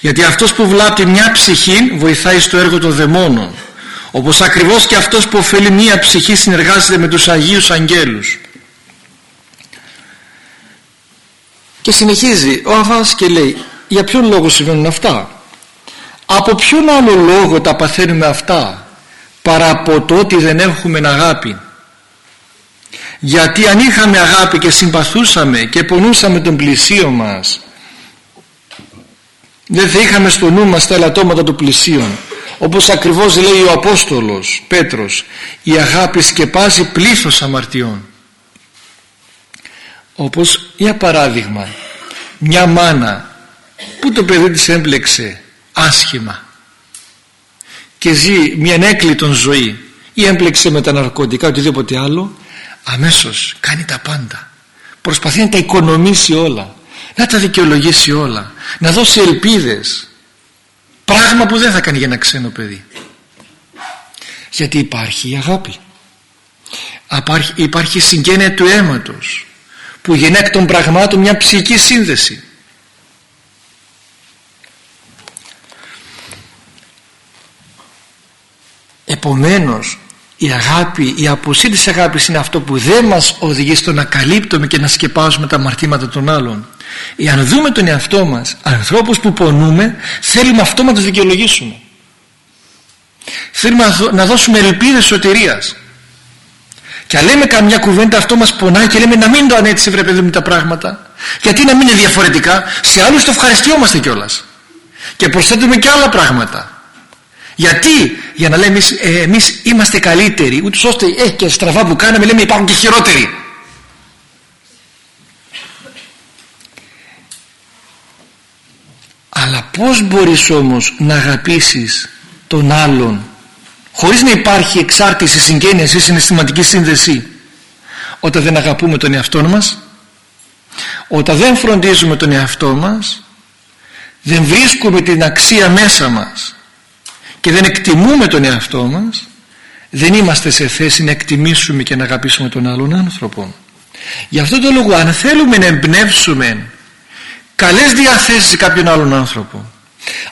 γιατί αυτός που βλάπτει μια ψυχή βοηθάει στο έργο των δαιμόνων. Όπως ακριβώς και αυτός που ωφελεί μια ψυχή συνεργάζεται με τους Αγίους Αγγέλους. Και συνεχίζει ο Αβάς και λέει για ποιον λόγο συμβαίνουν αυτά; Από ποιον άλλο λόγο τα παθαίνουμε αυτά παρά από το ότι δεν έχουμε αγάπη; Γιατί αν είχαμε αγάπη και συμπαθούσαμε και πονούσαμε τον πλησίο μας δεν θα είχαμε στο νου μας τα ελαττώματα του πλησίων. Όπως ακριβώς λέει ο Απόστολος Πέτρος η αγάπη σκεπάζει πλήθος αμαρτιών όπως για παράδειγμα μια μάνα που το παιδί της έμπλεξε άσχημα και ζει μια έκλειτον ζωή ή έμπλεξε με τα ναρκωτικά οτιδήποτε άλλο αμέσως κάνει τα πάντα. Προσπαθεί να τα οικονομήσει όλα να τα δικαιολογήσει όλα. Να δώσει ελπίδες. Πράγμα που δεν θα κάνει για ένα ξένο παιδί. Γιατί υπάρχει η αγάπη. Υπάρχει η συγγένεια του αίματος που γεννά εκ των πραγμάτων μια ψυχική σύνδεση. Επομένως η αγάπη, η αποσύνη της αγάπης είναι αυτό που δεν μας οδηγεί στο να καλύπτουμε και να σκεπάζουμε τα αμαρτήματα των άλλων Εάν δούμε τον εαυτό μας ανθρώπους που πονούμε θέλουμε αυτό να τους δικαιολογήσουμε. Θέλουμε να δώσουμε ελπίδες σωτηρίας. Και αν λέμε καμιά κουβέντα αυτό μας πονάει και λέμε να μην το ανέτησε βρε παιδί μου τα πράγματα. Γιατί να μην είναι διαφορετικά. Σε άλλους το ευχαριστιόμαστε κιόλας. Και προσθέτουμε και άλλα πράγματα. Γιατί, για να λέμε ε, εμείς είμαστε καλύτεροι, ούτως ώστε ε, και στραβά που κάναμε λέμε υπάρχουν και χειρότεροι. αλλά πως μπορείς όμως να αγαπήσεις τον άλλον χωρίς να υπάρχει εξάρτηση, συγγένεια ή συναισθηματική σύνδεση όταν δεν αγαπούμε τον εαυτό μας; Όταν δεν φροντίζουμε τον εαυτό μας δεν βρίσκουμε την αξία μέσα μας και δεν εκτιμούμε τον εαυτό μας δεν είμαστε σε θέση να εκτιμήσουμε και να αγαπήσουμε τον άλλον άνθρωπο. Γι' αυτό το λόγο αν θέλουμε να εμπνεύσουμε καλές διαθέσεις σε κάποιον άλλον άνθρωπο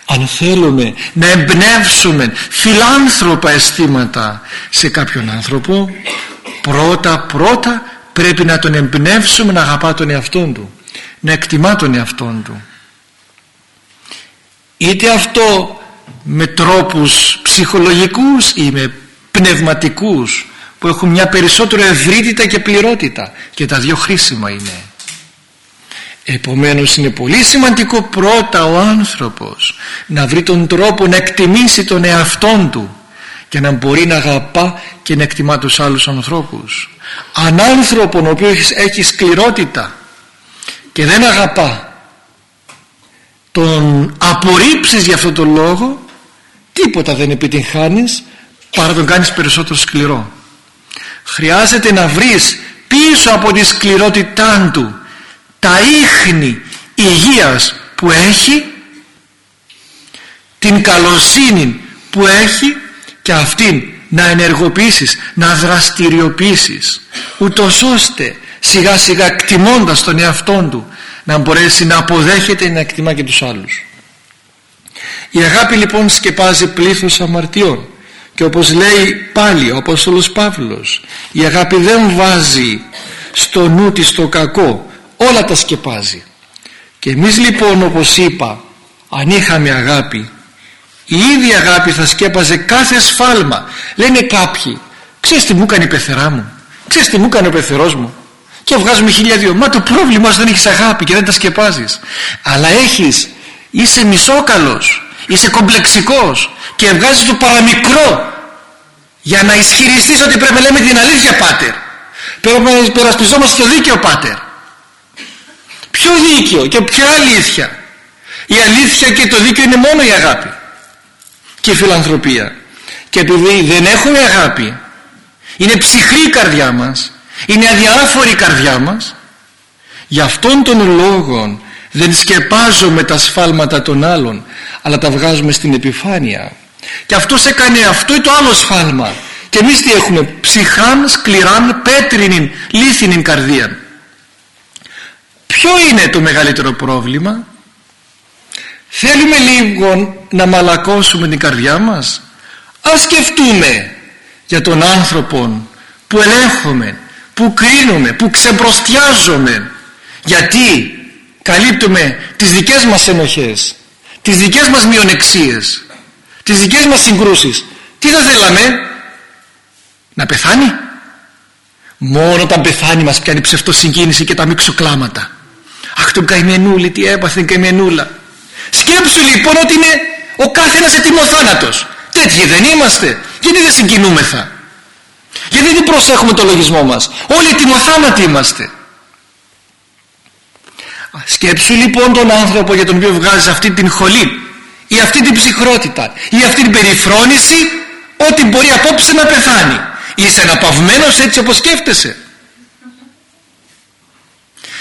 αν θέλουμε να εμπνεύσουμε φιλάνθρωπα αισθήματα σε κάποιον άνθρωπο πρώτα πρώτα πρέπει να τον εμπνεύσουμε να αγαπά τον εαυτόν του να εκτιμά τον εαυτόν του. Είτε αυτό με τρόπους ψυχολογικούς ή με πνευματικούς που έχουν μια περισσότερο ευρύτητα και πληρότητα και τα δύο χρήσιμα είναι Επομένως είναι πολύ σημαντικό πρώτα ο άνθρωπος να βρει τον τρόπο να εκτιμήσει τον εαυτόν του και να μπορεί να αγαπά και να εκτιμά τους άλλους ανθρώπους. Αν άνθρωπον ο οποίος έχει σκληρότητα και δεν αγαπά τον απορρίψεις για αυτόν τον λόγο τίποτα δεν επιτυγχάνεις παρά τον κάνεις περισσότερο σκληρό. Χρειάζεται να βρεις πίσω από τη σκληρότητά του τα ίχνη υγείας που έχει την καλοσύνη που έχει και αυτήν να ενεργοποιήσεις, να δραστηριοποιήσεις ούτως ώστε σιγά σιγά εκτιμώντας τον εαυτό του να μπορέσει να αποδέχεται να εκτιμά και τους άλλους. Η αγάπη λοιπόν σκεπάζει πλήθος αμαρτιών. Και όπως λέει πάλι ο Απόστολος Παύλος η αγάπη δεν βάζει στο νου της το κακό όλα τα σκεπάζει. Και εμείς λοιπόν όπως είπα αν είχαμε αγάπη η ίδια αγάπη θα σκέπαζε κάθε σφάλμα. Λένε κάποιοι ξέρεις τι μου έκανε η πεθερά μου ξέρεις τι μου έκανε ο πεθερός μου και βγάζουμε χιλιά δυο μα το πρόβλημα σου δεν έχεις αγάπη και δεν τα σκεπάζεις. Αλλά έχεις. Είσαι μισόκαλος. Είσαι κομπλεξικός. Και βγάζεις το παραμικρό. Για να ισχυριστείς ότι πρέπει να λέμε την αλήθεια πάτερ. Πρέπει να περασπιζόμαστε το δίκαιο πάτερ. Ποιο δίκαιο και ποια αλήθεια. Η αλήθεια και το δίκαιο είναι μόνο η αγάπη και η φιλανθρωπία. Και επειδή δεν έχουμε αγάπη είναι ψυχρή η καρδιά μας είναι αδιάφορη η καρδιά μας. Γι' αυτόν τον λόγο δεν σκεπάζουμε τα σφάλματα των άλλων αλλά τα βγάζουμε στην επιφάνεια. Και αυτός έκανε αυτό ή το άλλο σφάλμα. Και εμείς τι έχουμε; Ψυχάν, σκληράν, πέτρινην, λίθινην καρδία ποιο είναι το μεγαλύτερο πρόβλημα; Θέλουμε λίγο να μαλακώσουμε την καρδιά μας; Ας σκεφτούμε για τον άνθρωπο που ελέγχουμε που κρίνουμε, που ξεμπροστιάζουμε γιατί καλύπτουμε τις δικές μας ενοχές τις δικές μας μειονεξίες τις δικές μας συγκρούσεις. Τι θα θέλαμε; Να πεθάνει; Μόνο όταν πεθάνει μας πιάνει ψευτοσυγκίνηση και τα μίξοκλάματα αχ τον καημενούλη τι έπαθε καημενούλα. Σκέψου λοιπόν ότι είναι ο κάθε ένας ετοιμοθάνατος. Τέτοιοι δεν είμαστε. Γιατί δεν συγκινούμεθα; Γιατί δεν προσέχουμε το λογισμό μας. Όλοι ετοιμοθάνατοι είμαστε. Σκέψου λοιπόν τον άνθρωπο για τον οποίο βγάζεις αυτή την χολή ή αυτή την ψυχρότητα ή αυτή την περιφρόνηση ότι μπορεί απόψε να πεθάνει. Είσαι αναπαυμένος έτσι όπως σκέφτεσαι.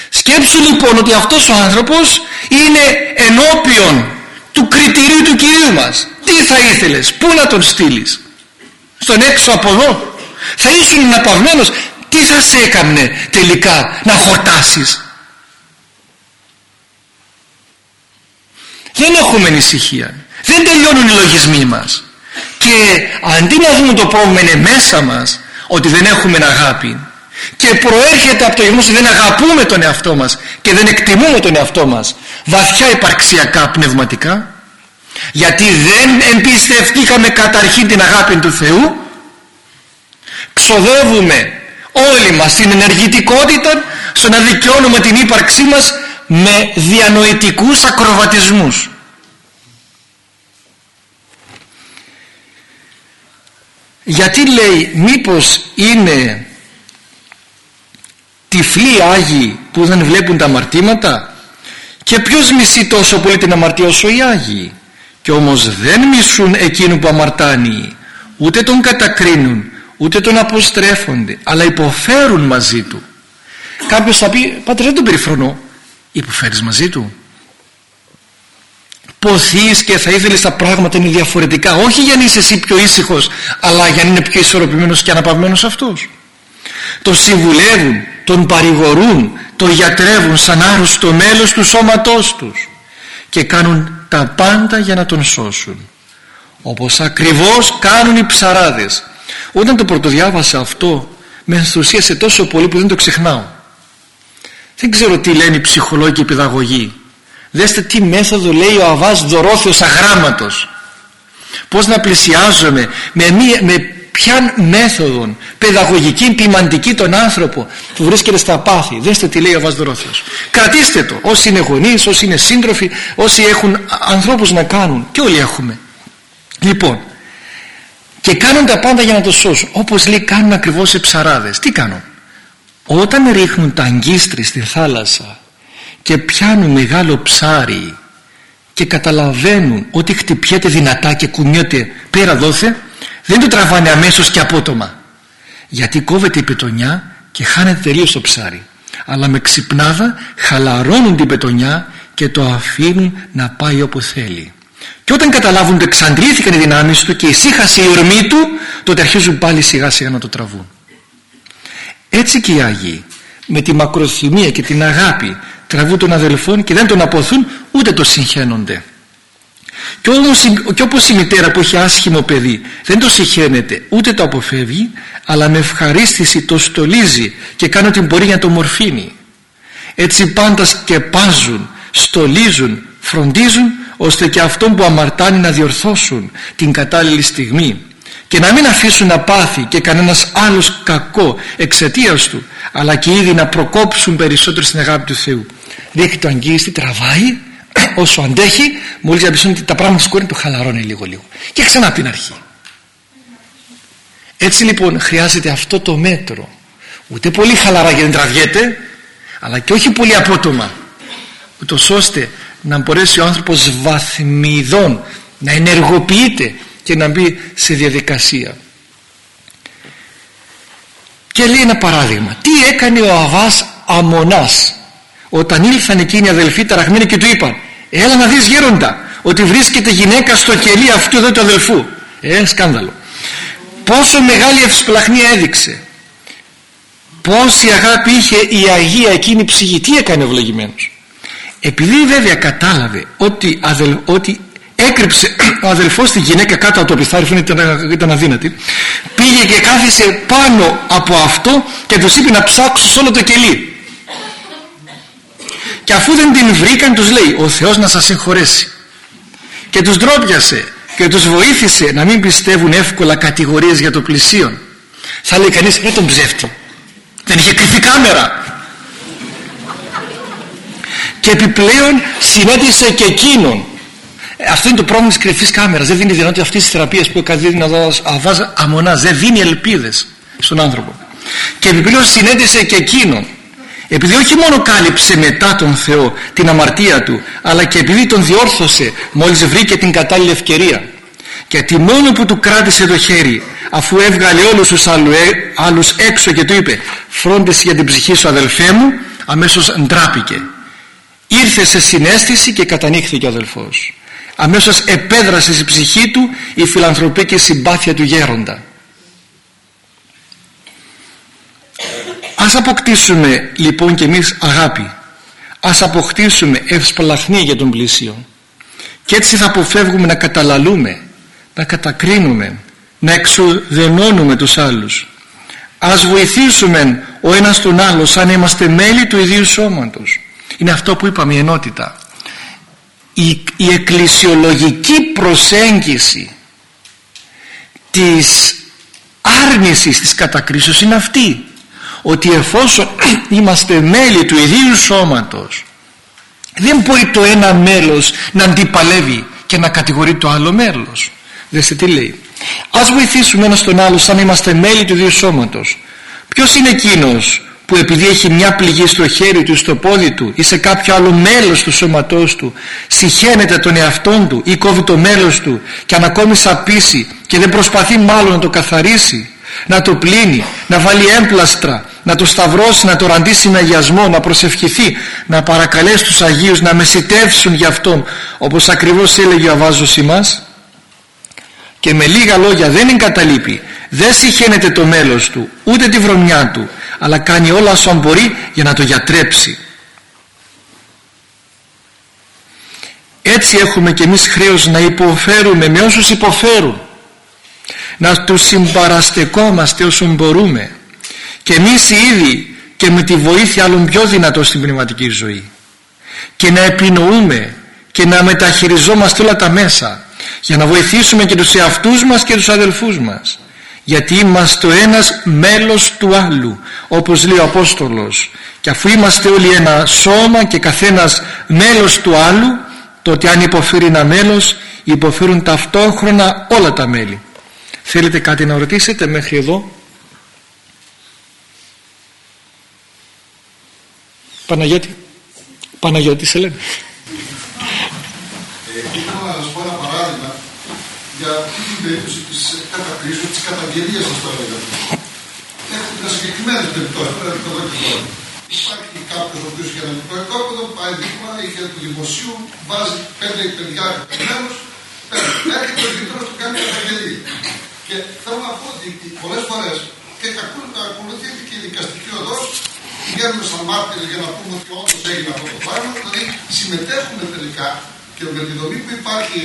Σκέψου λοιπόν ότι αυτός ο άνθρωπος είναι ενώπιον του κριτηρίου του Κυρίου μας. Τι θα ήθελες, πού να τον στείλεις; Στον έξω από εδώ; Θα ήσουν αναπαυμένος τι θα σε έκανε τελικά να χορτάσεις; Δεν έχουμε ησυχία δεν τελειώνουν οι λογισμοί μας. Και αντί να δούμε το πρόβλημα είναι μέσα μας ότι δεν έχουμε αγάπη. Και προέρχεται από το γεγονός ότι δεν αγαπούμε τον εαυτό μας και δεν εκτιμούμε τον εαυτό μας. Βαθιά υπαρξιακά πνευματικά. Γιατί δεν εμπιστευτήκαμε καταρχήν την αγάπη του Θεού ξοδεύουμε όλοι μας την ενεργητικότητα στο να δικαιώνουμε την ύπαρξή μας με διανοητικούς ακροβατισμούς. Γιατί λέει μήπως είναι τυφλοί Άγιοι που δεν βλέπουν τα αμαρτήματα; Και ποιος μισεί τόσο πολύ την αμαρτία όσο οι Άγιοι; Και όμως δεν μισούν εκείνο που αμαρτάνει ούτε τον κατακρίνουν ούτε τον αποστρέφονται αλλά υποφέρουν μαζί του. Κάποιος θα πει πατέρα δεν τον περιφρονώ υποφέρεις μαζί του ποθείς και θα ήθελες τα πράγματα είναι διαφορετικά όχι για να είσαι εσύ πιο ήσυχος, αλλά για να είναι πιο ισορροπημένος και αναπαυμένος αυτός τον συμβουλεύουν τον παρηγορούν τον γιατρεύουν σαν άρρωστο μέλος του σώματός τους και κάνουν τα πάντα για να τον σώσουν όπως ακριβώς κάνουν οι ψαράδες όταν το πρωτοδιάβασα αυτό με ενθουσίασε τόσο πολύ που δεν το ξεχνάω. Δεν ξέρω τι λένε οι ψυχολόγοι και οι παιδαγωγοί. Δέστε τι μέθοδο λέει ο Αβάς Δωρόθεος Αγράμματος. Πως να πλησιάζουμε με, μία, με ποια μέθοδο παιδαγωγική, ποιμαντική τον άνθρωπο που βρίσκεται στα πάθη. Δέστε τι λέει ο Βασδρόθιος κρατήστε το. Όσοι είναι γονείς, όσοι είναι σύντροφοι όσοι έχουν ανθρώπους να κάνουν. Και όλοι έχουμε. Λοιπόν και κάνουν τα πάντα για να το σώσουν. Όπως λέει κάνουν ακριβώς οι ψαράδες. Τι κάνουν; Όταν ρίχνουν τα αγκίστρι στη θάλασσα και πιάνουν μεγάλο ψάρι και καταλαβαίνουν ότι χτυπιέται δυνατά και κουνιέται πέρα δόθε δεν το τραβάνε αμέσως και απότομα. Γιατί κόβεται η πετονιά και χάνεται τελείως το ψάρι. Αλλά με ξυπνάδα χαλαρώνουν την πετονιά και το αφήνουν να πάει όπου θέλει και όταν καταλάβουν ότι εξαντλήθηκαν οι δυνάμεις του και ησύχασε η ορμή του τότε αρχίζουν πάλι σιγά σιγά να το τραβούν. Έτσι και οι Άγιοι με τη μακροθυμία και την αγάπη τραβούν τον αδελφόν και δεν τον αποθούν ούτε το συγχαίνονται. Και, όμως, και όπως η μητέρα που έχει άσχημο παιδί δεν το συχαίνεται ούτε το αποφεύγει αλλά με ευχαρίστηση το στολίζει και κάνει ό,τι μπορεί για να το μορφύνει. Έτσι πάντας σκεπάζουν, στολίζουν, φροντίζουν ώστε και αυτόν που αμαρτάνει να διορθώσουν την κατάλληλη στιγμή και να μην αφήσουν να πάθει και κανένας άλλος κακό εξαιτίας του αλλά και ήδη να προκόψουν περισσότερο στην αγάπη του Θεού. Ρίχνει το αγγίστη, τραβάει όσο αντέχει μόλις διαπιστώνει ότι τα πράγματα σκόρουν το χαλαρώνει λίγο λίγο. Και ξανά από την αρχή. Έτσι λοιπόν χρειάζεται αυτό το μέτρο. Ούτε πολύ χαλαρά για να τραβιέται αλλά και όχι πολύ απότομα ούτως ώστε να μπορέσει ο άνθρωπος βαθμιδών να ενεργοποιείται και να μπει σε διαδικασία. Και λέει ένα παράδειγμα. Τι έκανε ο Αβάς Αμονάς όταν ήλθαν εκείνοι οι αδελφοί ταραγμένοι και του είπαν έλα να δεις γέροντα ότι βρίσκεται γυναίκα στο κελί αυτού εδώ του αδελφού ε σκάνδαλο. Πόσο μεγάλη ευσπλαχνία έδειξε. Πόση αγάπη είχε η Αγία εκείνη ψυχή. Τι έκανε ο ευλογημένος επειδή βέβαια κατάλαβε ότι, αδελ, ότι έκρυψε ο αδελφός τη γυναίκα κάτω από το πιθάρι ήταν, ήταν αδύνατη πήγε και κάθισε πάνω από αυτό και τους είπε να ψάξουν όλο το κελί. Και αφού δεν την βρήκαν τους λέει ο Θεός να σας συγχωρέσει και τους ντρόπιασε και τους βοήθησε να μην πιστεύουν εύκολα κατηγορίες για το πλησίον. Θα λέει κανείς δεν τον ψεύτη δεν είχε κρυφή κάμερα και επιπλέον συνέτησε και εκείνον. Αυτό είναι το πρόβλημα της κρυφής κάμερας. Δεν δίνει δυνατότητα αυτής της θεραπείας που εκαδίδει να δώσει αμονάς. Δεν δίνει ελπίδες στον άνθρωπο. Και επιπλέον συνέτησε και εκείνον. Επειδή όχι μόνο κάλυψε μετά τον Θεό την αμαρτία του αλλά και επειδή τον διόρθωσε μόλις βρήκε την κατάλληλη ευκαιρία. Γιατί μόνο που του κράτησε το χέρι αφού έβγαλε όλους τους άλλους έξω και του είπε φρόντισε για την ψυχή σου αδελφέ μου αμέσως ντράπηκε ήρθε σε συνέστηση και κατανύχθηκε ο αδελφός αμέσως επέδρασε στη ψυχή του η φιλανθρωπική συμπάθεια του γέροντα Ας αποκτήσουμε λοιπόν και εμείς αγάπη. Ας αποκτήσουμε ευσπλαχνία για τον πλησίο. Και έτσι θα αποφεύγουμε να καταλαλούμε, να κατακρίνουμε, να εξοδενώνουμε τους άλλους. Ας βοηθήσουμε ο ένας τον άλλο σαν είμαστε μέλη του ιδίου σώματος. Είναι αυτό που είπαμε η ενότητα. Η, η εκκλησιολογική προσέγγιση της άρνησης της κατακρίσεως είναι αυτή ότι εφόσον είμαστε μέλη του ιδίου σώματος δεν μπορεί το ένα μέλος να αντιπαλεύει και να κατηγορεί το άλλο μέλος. Δέστε τι λέει. Ας βοηθήσουμε ένας τον άλλο σαν είμαστε μέλη του ιδίου σώματος. Ποιος είναι εκείνος που επειδή έχει μια πληγή στο χέρι του στο πόδι του ή σε κάποιο άλλο μέλος του σώματός του συχαίνεται τον εαυτόν του ή κόβει το μέλος του και αν ακόμη σαπίσει και δεν προσπαθεί μάλλον να το καθαρίσει να το πλύνει, να βάλει έμπλαστρα, να το σταυρώσει, να το ραντίσει με αγιασμό, να προσευχηθεί, να παρακαλέσει τους Αγίους να μεσητεύσουν για Αυτόν όπως ακριβώς έλεγε ο Αβάζος μας και με λίγα λόγια δεν εγκαταλείπει, δεν συχαίνεται το μέλος του, ούτε τη βρωμιά του, αλλά κάνει όλα όσο μπορεί για να το γιατρέψει. Έτσι έχουμε και εμείς χρέος να υποφέρουμε με όσους υποφέρουν να τους συμπαραστεκόμαστε όσο μπορούμε. Και εμείς ήδη και με τη βοήθεια άλλων πιο δυνατό στην πνευματική ζωή. Και να επινοούμε και να μεταχειριζόμαστε όλα τα μέσα για να βοηθήσουμε και τους εαυτούς μας και τους αδελφούς μας. Γιατί είμαστε ο ένας μέλος του άλλου όπως λέει ο Απόστολος. Και αφού είμαστε όλοι ένα σώμα και καθένας μέλος του άλλου τότε αν υποφέρει ένα μέλος υποφέρουν ταυτόχρονα όλα τα μέλη. Θέλετε κάτι να ρωτήσετε μέχρι εδώ; Παναγιώτη. Παναγιώτη σε λένε Ήθελα να σα πω ένα παράδειγμα για την περίπτωση της κατακρίσεω, της καταγγελίας, α το έλεγα. Έχω μια συγκεκριμένη περιπτώσει, πρέπει να το δω και Υπάρχει κάποιος ο οποίος για ένα μικρό εκόπεδο πάει δείγμα, είχε του δημοσίου, βάζει πέντε παιδιά καταγγελμένου, έρχεται ο γειτονό του κάνει καταγγελία. Και θέλω να πω ότι πολλές φορές και ακολουθείται και η δικαστική οδός πηγαίνουμε σαν μάρτυρες για να πούμε ότι όντως έγινε αυτό το πράγμα, δηλαδή συμμετέχουμε τελικά και με τη δομή που υπάρχει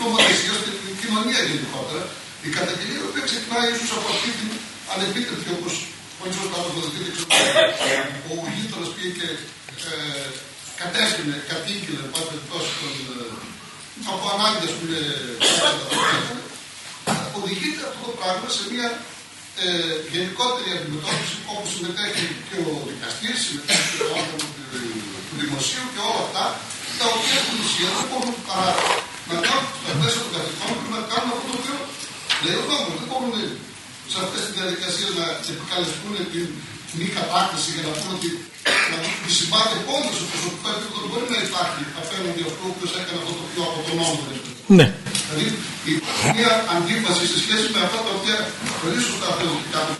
νομοθεσία στην κοινωνία γενικότερα, η καταγγελία η οποία ξεκινάει ίσως από αυτή την ανεπίτευτη όπως πολύ σωστά τοποθετείται ο γείτονα πήγε και ε, κατέστηνε, κατήγγειλε, εν πάση περιπτώσει, από ανάγκη που είναι οδηγείται αυτό το πράγμα σε μια ε, γενικότερη αντιμετώπιση όπου συμμετέχει και ο δικαστής, συμμετέχει και ο όργανο του δημοσίου και όλα αυτά τα οποία στην ουσία δεν μπορούν παρά να κάνουν στα πλαίσια των καθηκών του να κάνουν αυτό το οποίο λέει ο νόμος. Δεν μπορούν σε αυτές τις διαδικασίες να επικαλεστούν την μη κατάκτηση για να πούνε ότι να συμβάται πόνο στο προσωπικό επίπεδο μπορεί να υπάρχει απέναντι αυτό που έκανε αυτό το πιο από τον νόμο. Ναι. Δηλαδή υπάρχει μια αντίφαση σε σχέση με αυτά τα οποία πολύ σωστά θέλουν κάποιοι,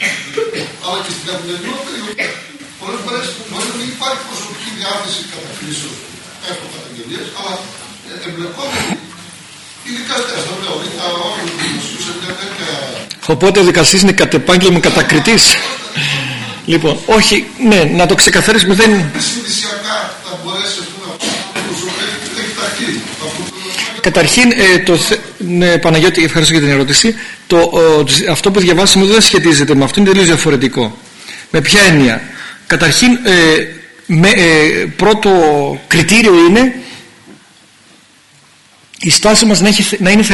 αλλά και στην καθημερινότητα πολλές φορές μπορεί να μην υπάρχει προσωπική διάθεση κατά κρίσεω έχω καταγγελίες, αλλά ε, εμπλεκόμενοι οι δικαστές, το λέω, τα όργανα του δημοσίου σε μια τέτοια... Οπότε ο δικαστής είναι κατ' επάγγελμα κατακριτής. Λοιπόν, όχι, ναι, να το ξεκαθαρίσουμε, δεν... Συνδυσιακά θα μπορέσεις να έχει Καταρχήν, ε, το, ναι, Παναγιώτη, ευχαριστώ για την ερώτηση. Το, ο, αυτό που διαβάσαμε δεν σχετίζεται με αυτό, είναι τελείως διαφορετικό. Με ποια έννοια; Καταρχήν, ε, με, ε, πρώτο κριτήριο είναι η στάση μας να, έχει, να, είναι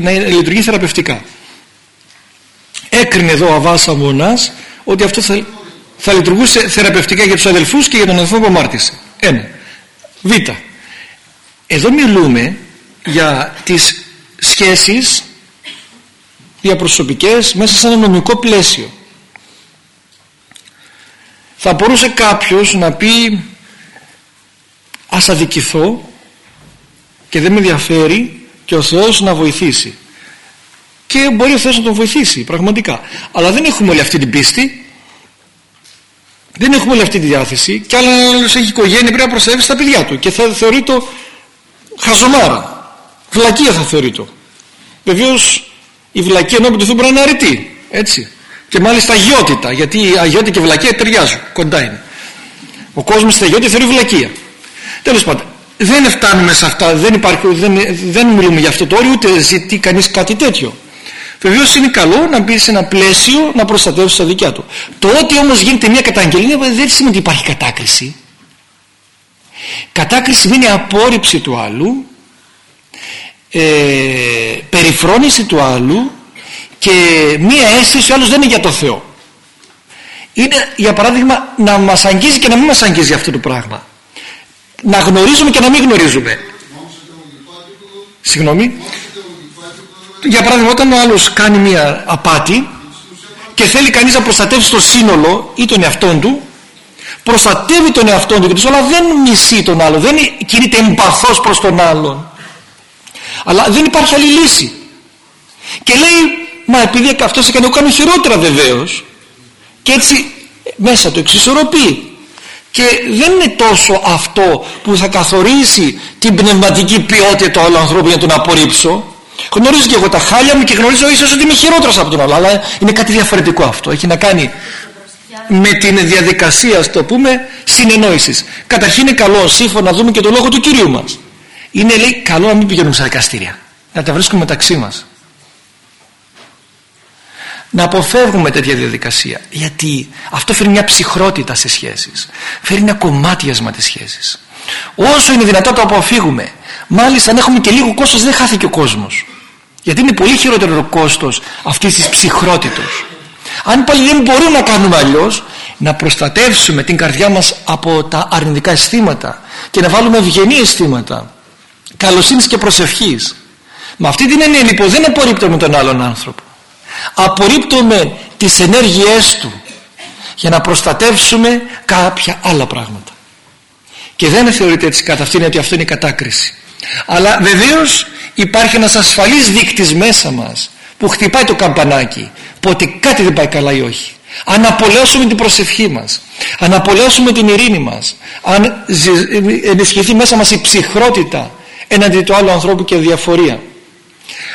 να λειτουργεί θεραπευτικά. Έκρινε εδώ ο Αβάς Αμβονάς ότι αυτό θα, θα λειτουργούσε θεραπευτικά για τους αδελφούς και για τον αδελφό που αμάρτησε. Ένα. Β. Εδώ μιλούμε για τις σχέσεις διαπροσωπικές μέσα σε ένα νομικό πλαίσιο θα μπορούσε κάποιος να πει ας αδικηθώ και δεν με ενδιαφέρει και ο Θεός να βοηθήσει. Και μπορεί ο Θεός να τον βοηθήσει πραγματικά. Αλλά δεν έχουμε όλη αυτή την πίστη. Δεν έχουμε όλη αυτή τη διάθεση. Και άλλος έχει οικογένεια πρέπει να προστατεύσει τα παιδιά του. Και θα θεωρεί το χαζομάρα. Βλακεία θα θεωρεί το. Βεβαίως η βλακεία ενώπιν του Θεού μπορεί να είναι αρετή έτσι. Και μάλιστα αγιότητα γιατί η αγιότητα και βλακία ταιριάζουν κοντά είναι. Ο κόσμος στην αγιότητα θεωρεί βλακία τέλος πάντων δεν φτάνουμε σε αυτά δεν, υπάρχει, δεν, δεν μιλούμε για αυτό το όριο ούτε ζητεί κανείς κάτι τέτοιο Βεβαίως είναι καλό να μπει σε ένα πλαίσιο να προστατεύσεις τα δικιά του. Το ότι όμως γίνεται μια καταγγελία δεν σημαίνει ότι υπάρχει κατάκριση. Κατάκριση σημαίνει απόρριψη του άλλου, ε, περιφρόνηση του άλλου και μία αίσθηση ο άλλος δεν είναι για το Θεό είναι για παράδειγμα να μας αγγίζει και να μην μας αγγίζει αυτό το πράγμα να γνωρίζουμε και να μην γνωρίζουμε συγγνώμη για παράδειγμα όταν ο άλλος κάνει μία απάτη και θέλει κανείς να προστατεύσει το σύνολο ή τον εαυτό του προστατεύει τον εαυτό του και αλλά δεν μισεί τον άλλο δεν κινείται εμπαθώς προς τον άλλον αλλά δεν υπάρχει άλλη λύση και λέει Μα επειδή αυτός έκανε ο κάνει χειρότερα βεβαίως. Και έτσι μέσα το εξισορροπεί. Και δεν είναι τόσο αυτό που θα καθορίσει την πνευματική ποιότητα του άλλου ανθρώπου για να τον απορρίψω. Γνωρίζω και εγώ τα χάλια μου και γνωρίζω ίσως ότι είμαι χειρότερος από τον άλλο. Αλλά είναι κάτι διαφορετικό αυτό. Έχει να κάνει με την διαδικασία, το πούμε, συνεννόησης. Καταρχήν είναι καλό, σύμφωνα να δούμε και το λόγο του Κυρίου μας. Είναι λέει καλό να μην πηγαίνουμε στα δικαστήρια. Να τα βρίσκουμε μεταξύ μας να αποφεύγουμε τέτοια διαδικασία. Γιατί αυτό φέρνει μια ψυχρότητα σε σχέσεις. Φέρνει ένα κομμάτιασμα της σχέσης. Όσο είναι δυνατόν το αποφύγουμε μάλιστα αν έχουμε και λίγο κόστος δεν χάθηκε ο κόσμος. Γιατί είναι πολύ χειρότερο το κόστος αυτής της ψυχρότητος. Αν πάλι δεν μπορούμε να κάνουμε αλλιώς, να προστατεύσουμε την καρδιά μας από τα αρνητικά αισθήματα και να βάλουμε ευγενή αισθήματα καλοσύνης και προσευχής. Με αυτή την έννοια λοιπόν δεν απορρίπτουμε τον άλλον άνθρωπο απορρίπτουμε τις ενέργειές του για να προστατεύσουμε κάποια άλλα πράγματα. Και δεν θεωρείται έτσι κατά αυτήν ότι αυτό είναι η κατάκριση. Αλλά βεβαίως υπάρχει ένας ασφαλής δείκτης μέσα μας που χτυπάει το καμπανάκι πότε κάτι δεν πάει καλά ή όχι. Αν απολέσουμε την προσευχή μας αν απολέσουμε την ειρήνη μας αν ενισχυθεί μέσα μας η ψυχρότητα έναντι του άλλου ανθρώπου και διαφορία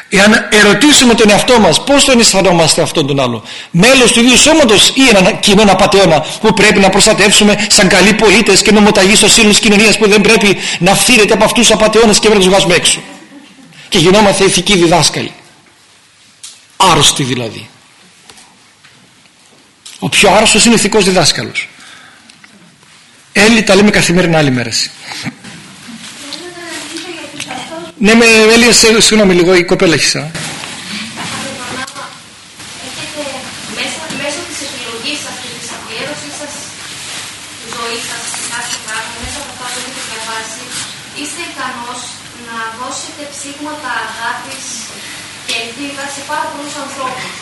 εάν ερωτήσουμε τον εαυτό μας πώς τον αισθανόμαστε αυτόν τον άλλο μέλος του ίδιου σώματος ή ένα κοινό απαταιώνα που πρέπει να προστατεύσουμε σαν καλοί πολίτες και νομοταγοί στο σύλλογο της κοινωνίας που δεν πρέπει να φύρεται από αυτούς τους απαταιώνες και πρέπει να τους βάζουμε έξω; Και γινόμαστε ηθικοί διδάσκαλοι. Άρρωστοι δηλαδή. Ο πιο άρρωστος είναι ηθικός διδάσκαλος. Έλλη τα λέμε καθημερινά άλλη μέρα ναι, με Ελία, συγγνώμη λίγο, η κοπέλα έχεις σαν. Μέσω της επιλογής σας και της αφιέρωσης σας τη ζωή σας, κάθε πράγμα, μέσα από αυτά που έχετε διαβάσει, είστε ικανός να δώσετε ψήγματα αγάπης και ελπίδα σε πάρα πολλούς ανθρώπους.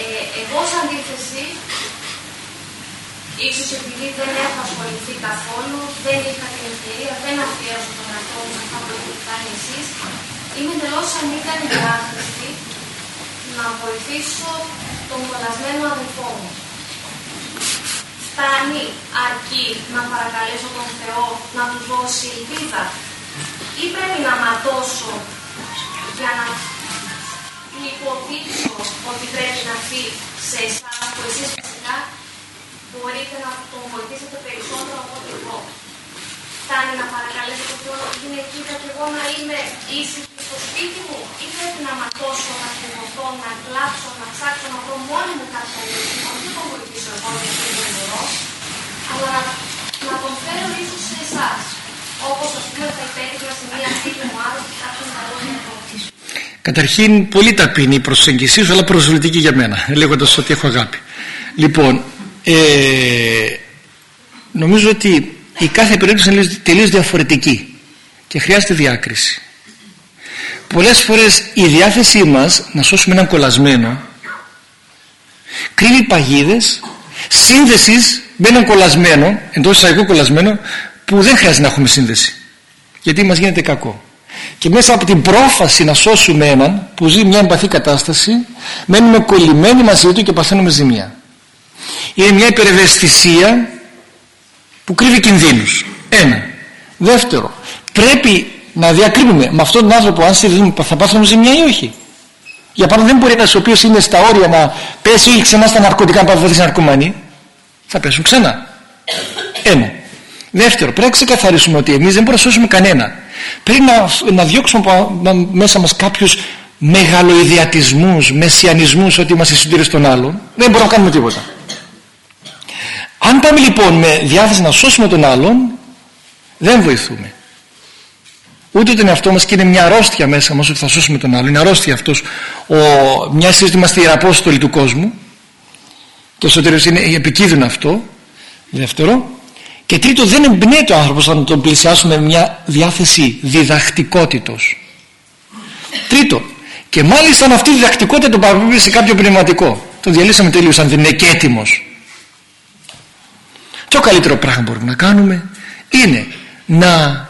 Ε, εγώ, σαν αντίθεση, Ίσως επειδή δεν έχω ασχοληθεί καθόλου, δεν είχα την ευκαιρία, δεν αφιέρωσα τον εαυτό μου αυτά που έχετε κάνει εσείς, είμαι εντελώς ανίκανη διάθεση να βοηθήσω τον κολλασμένο αδελφό μου. Φτάνει αρκεί να παρακαλέσω τον Θεό να του δώσει ελπίδα ή πρέπει να ματώσω για να υποδείξω ότι πρέπει να φύγει σε εσάς που εσείς φυσικά μπορείτε να τον βοηθήσετε περισσότερο από ό,τι εγώ. Φτάνει να παρακαλέσετε τον Θεό να είναι εκεί και εγώ να είμαι ήσυχη στο σπίτι μου ή πρέπει να ματώσω, να θυμωθώ, να κλάψω, να ψάξω, να βρω μόνη μου κάποια λύση. Όχι να τον βοηθήσω εγώ γιατί δεν μπορώ, αλλά να τον φέρω ίσως σε εσάς. Όπως ας πούμε θα υπέτυχα σε μια φίλη μου άρρωστη κάποιον να δω Καταρχήν πολύ ταπεινή η προσέγγιση σου αλλά προσβλητική για μένα λέγοντας ότι έχω αγάπη. Λοιπόν, ε, νομίζω ότι η κάθε περίπτωση είναι τελείως διαφορετική και χρειάζεται διάκριση. Πολλές φορές η διάθεσή μας να σώσουμε έναν κολλασμένο κρύβει παγίδες σύνδεσης με έναν κολλασμένο εντός εισαγωγικού κολλασμένο που δεν χρειάζεται να έχουμε σύνδεση γιατί μας γίνεται κακό. Και μέσα από την πρόφαση να σώσουμε έναν που ζει μια εμπαθή κατάσταση μένουμε κολλημένοι μαζί του και παθαίνουμε ζημιά είναι μια υπερευαισθησία που κρύβει κινδύνους. Ένα. Δεύτερο πρέπει να διακρίνουμε με αυτόν τον άνθρωπο αν συνδυθούμε θα πάθουμε ζημιά ή όχι. Για παράδειγμα δεν μπορεί ένας ο οποίος είναι στα όρια να πέσει ή ξανά στα ναρκωτικά να πάθει ναρκωμανή θα πέσουν ξανά. Ένα. Δεύτερο πρέπει να ξεκαθαρίσουμε ότι εμείς δεν προσώσουμε κανένα. Πρέπει να, να διώξουμε μέσα μας κάποιους μεγαλοειδιατισμούς, μεσιανισμούς ότι είμαστε συντήρες των άλλων. Δεν μπορούμε να κάνουμε τίποτα αν πάμε λοιπόν με διάθεση να σώσουμε τον άλλον δεν βοηθούμε. Ούτε τον εαυτό μας και είναι μια αρρώστια μέσα μας ότι θα σώσουμε τον άλλον. Είναι αρρώστια αυτός ο, μια σχέση ότι είμαστε ιεραπόστολοι του κόσμου. Και στο τέλος είναι επικίνδυνο αυτό. Δεύτερο. Και τρίτο δεν εμπνέεται ο άνθρωπος να τον πλησιάσουμε με μια διάθεση διδακτικότητος. Τρίτο. Και μάλιστα αν αυτή η διδακτικότητα τον παραπέμπει σε κάποιο πνευματικό. Τον διαλύσαμε τελείως αν δεν είναι και έτοιμος το καλύτερο πράγμα που μπορούμε να κάνουμε είναι να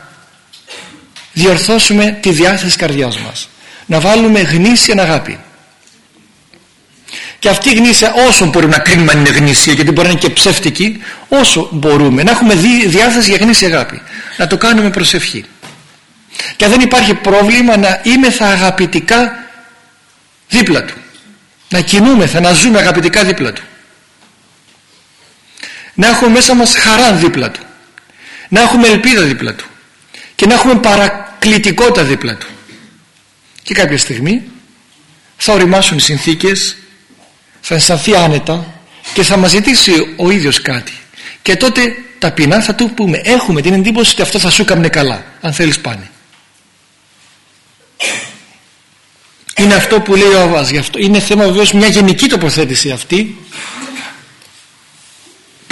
διορθώσουμε τη διάθεση της καρδιάς μας. Να βάλουμε γνήσια αγάπη. Και αυτή η γνήσια όσο μπορούμε να κρίνουμε αν είναι γνήσια γιατί μπορεί να είναι και ψεύτικη όσο μπορούμε να έχουμε διάθεση για γνήσια αγάπη. Να το κάνουμε προσευχή και δεν υπάρχει πρόβλημα να είμαι θα αγαπητικά δίπλα του. Να κινούμεθα, να ζούμε αγαπητικά δίπλα του να έχουμε μέσα μας χαρά δίπλα του. Να έχουμε ελπίδα δίπλα του. Και να έχουμε παρακλητικότητα δίπλα του. Και κάποια στιγμή θα οριμάσουν οι συνθήκες θα αισθανθεί άνετα και θα μας ζητήσει ο ίδιος κάτι. Και τότε ταπεινά θα του πούμε έχουμε την εντύπωση ότι αυτό θα σου έκανε καλά αν θέλεις πάνε είναι αυτό που λέει ο Αβάς γι' αυτό. Είναι θέμα βεβαίως μια γενική τοποθέτηση αυτή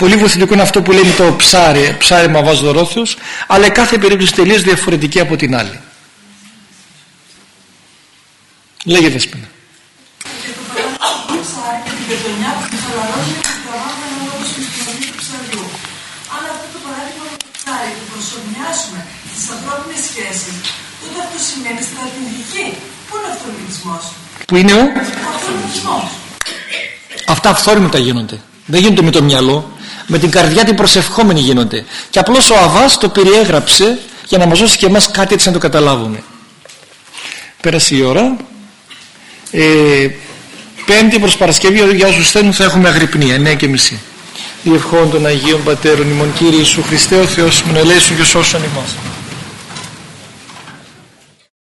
πολύ βοηθητικό είναι αυτό που λέει το ψάρι ψάρι με Αβάς Δωρόθεος αλλά κάθε περίπτωση τελείως διαφορετική από την άλλη λέγε Δεσπίνα Αν αυτό το παράδειγμα με το ψάρι το προσωμιάσουμε στις ανθρώπινες σχέσεις, τότε αυτό σημαίνει στρατηγική. Πού είναι ο; Αυτολογισμός. Πού είναι ο; Ο αυτολογισμός. Αυτά αυθόρμητα γίνονται. Δεν γίνονται με το μυαλό. Με την καρδιά την προσευχόμενη γίνονται. Και απλώς ο Αβάς το περιέγραψε για να μας δώσει και εμάς κάτι έτσι να το καταλάβουμε. Πέρασε η ώρα. Ε, πέμπτη προς Παρασκευή για όσους θέλουν θα έχουμε αγρυπνία 9 και μισή διευχών των Αγίων Πατέρων ημών Κύριε Ιησού Χριστέ ο Θεός μου και σώσον ημάς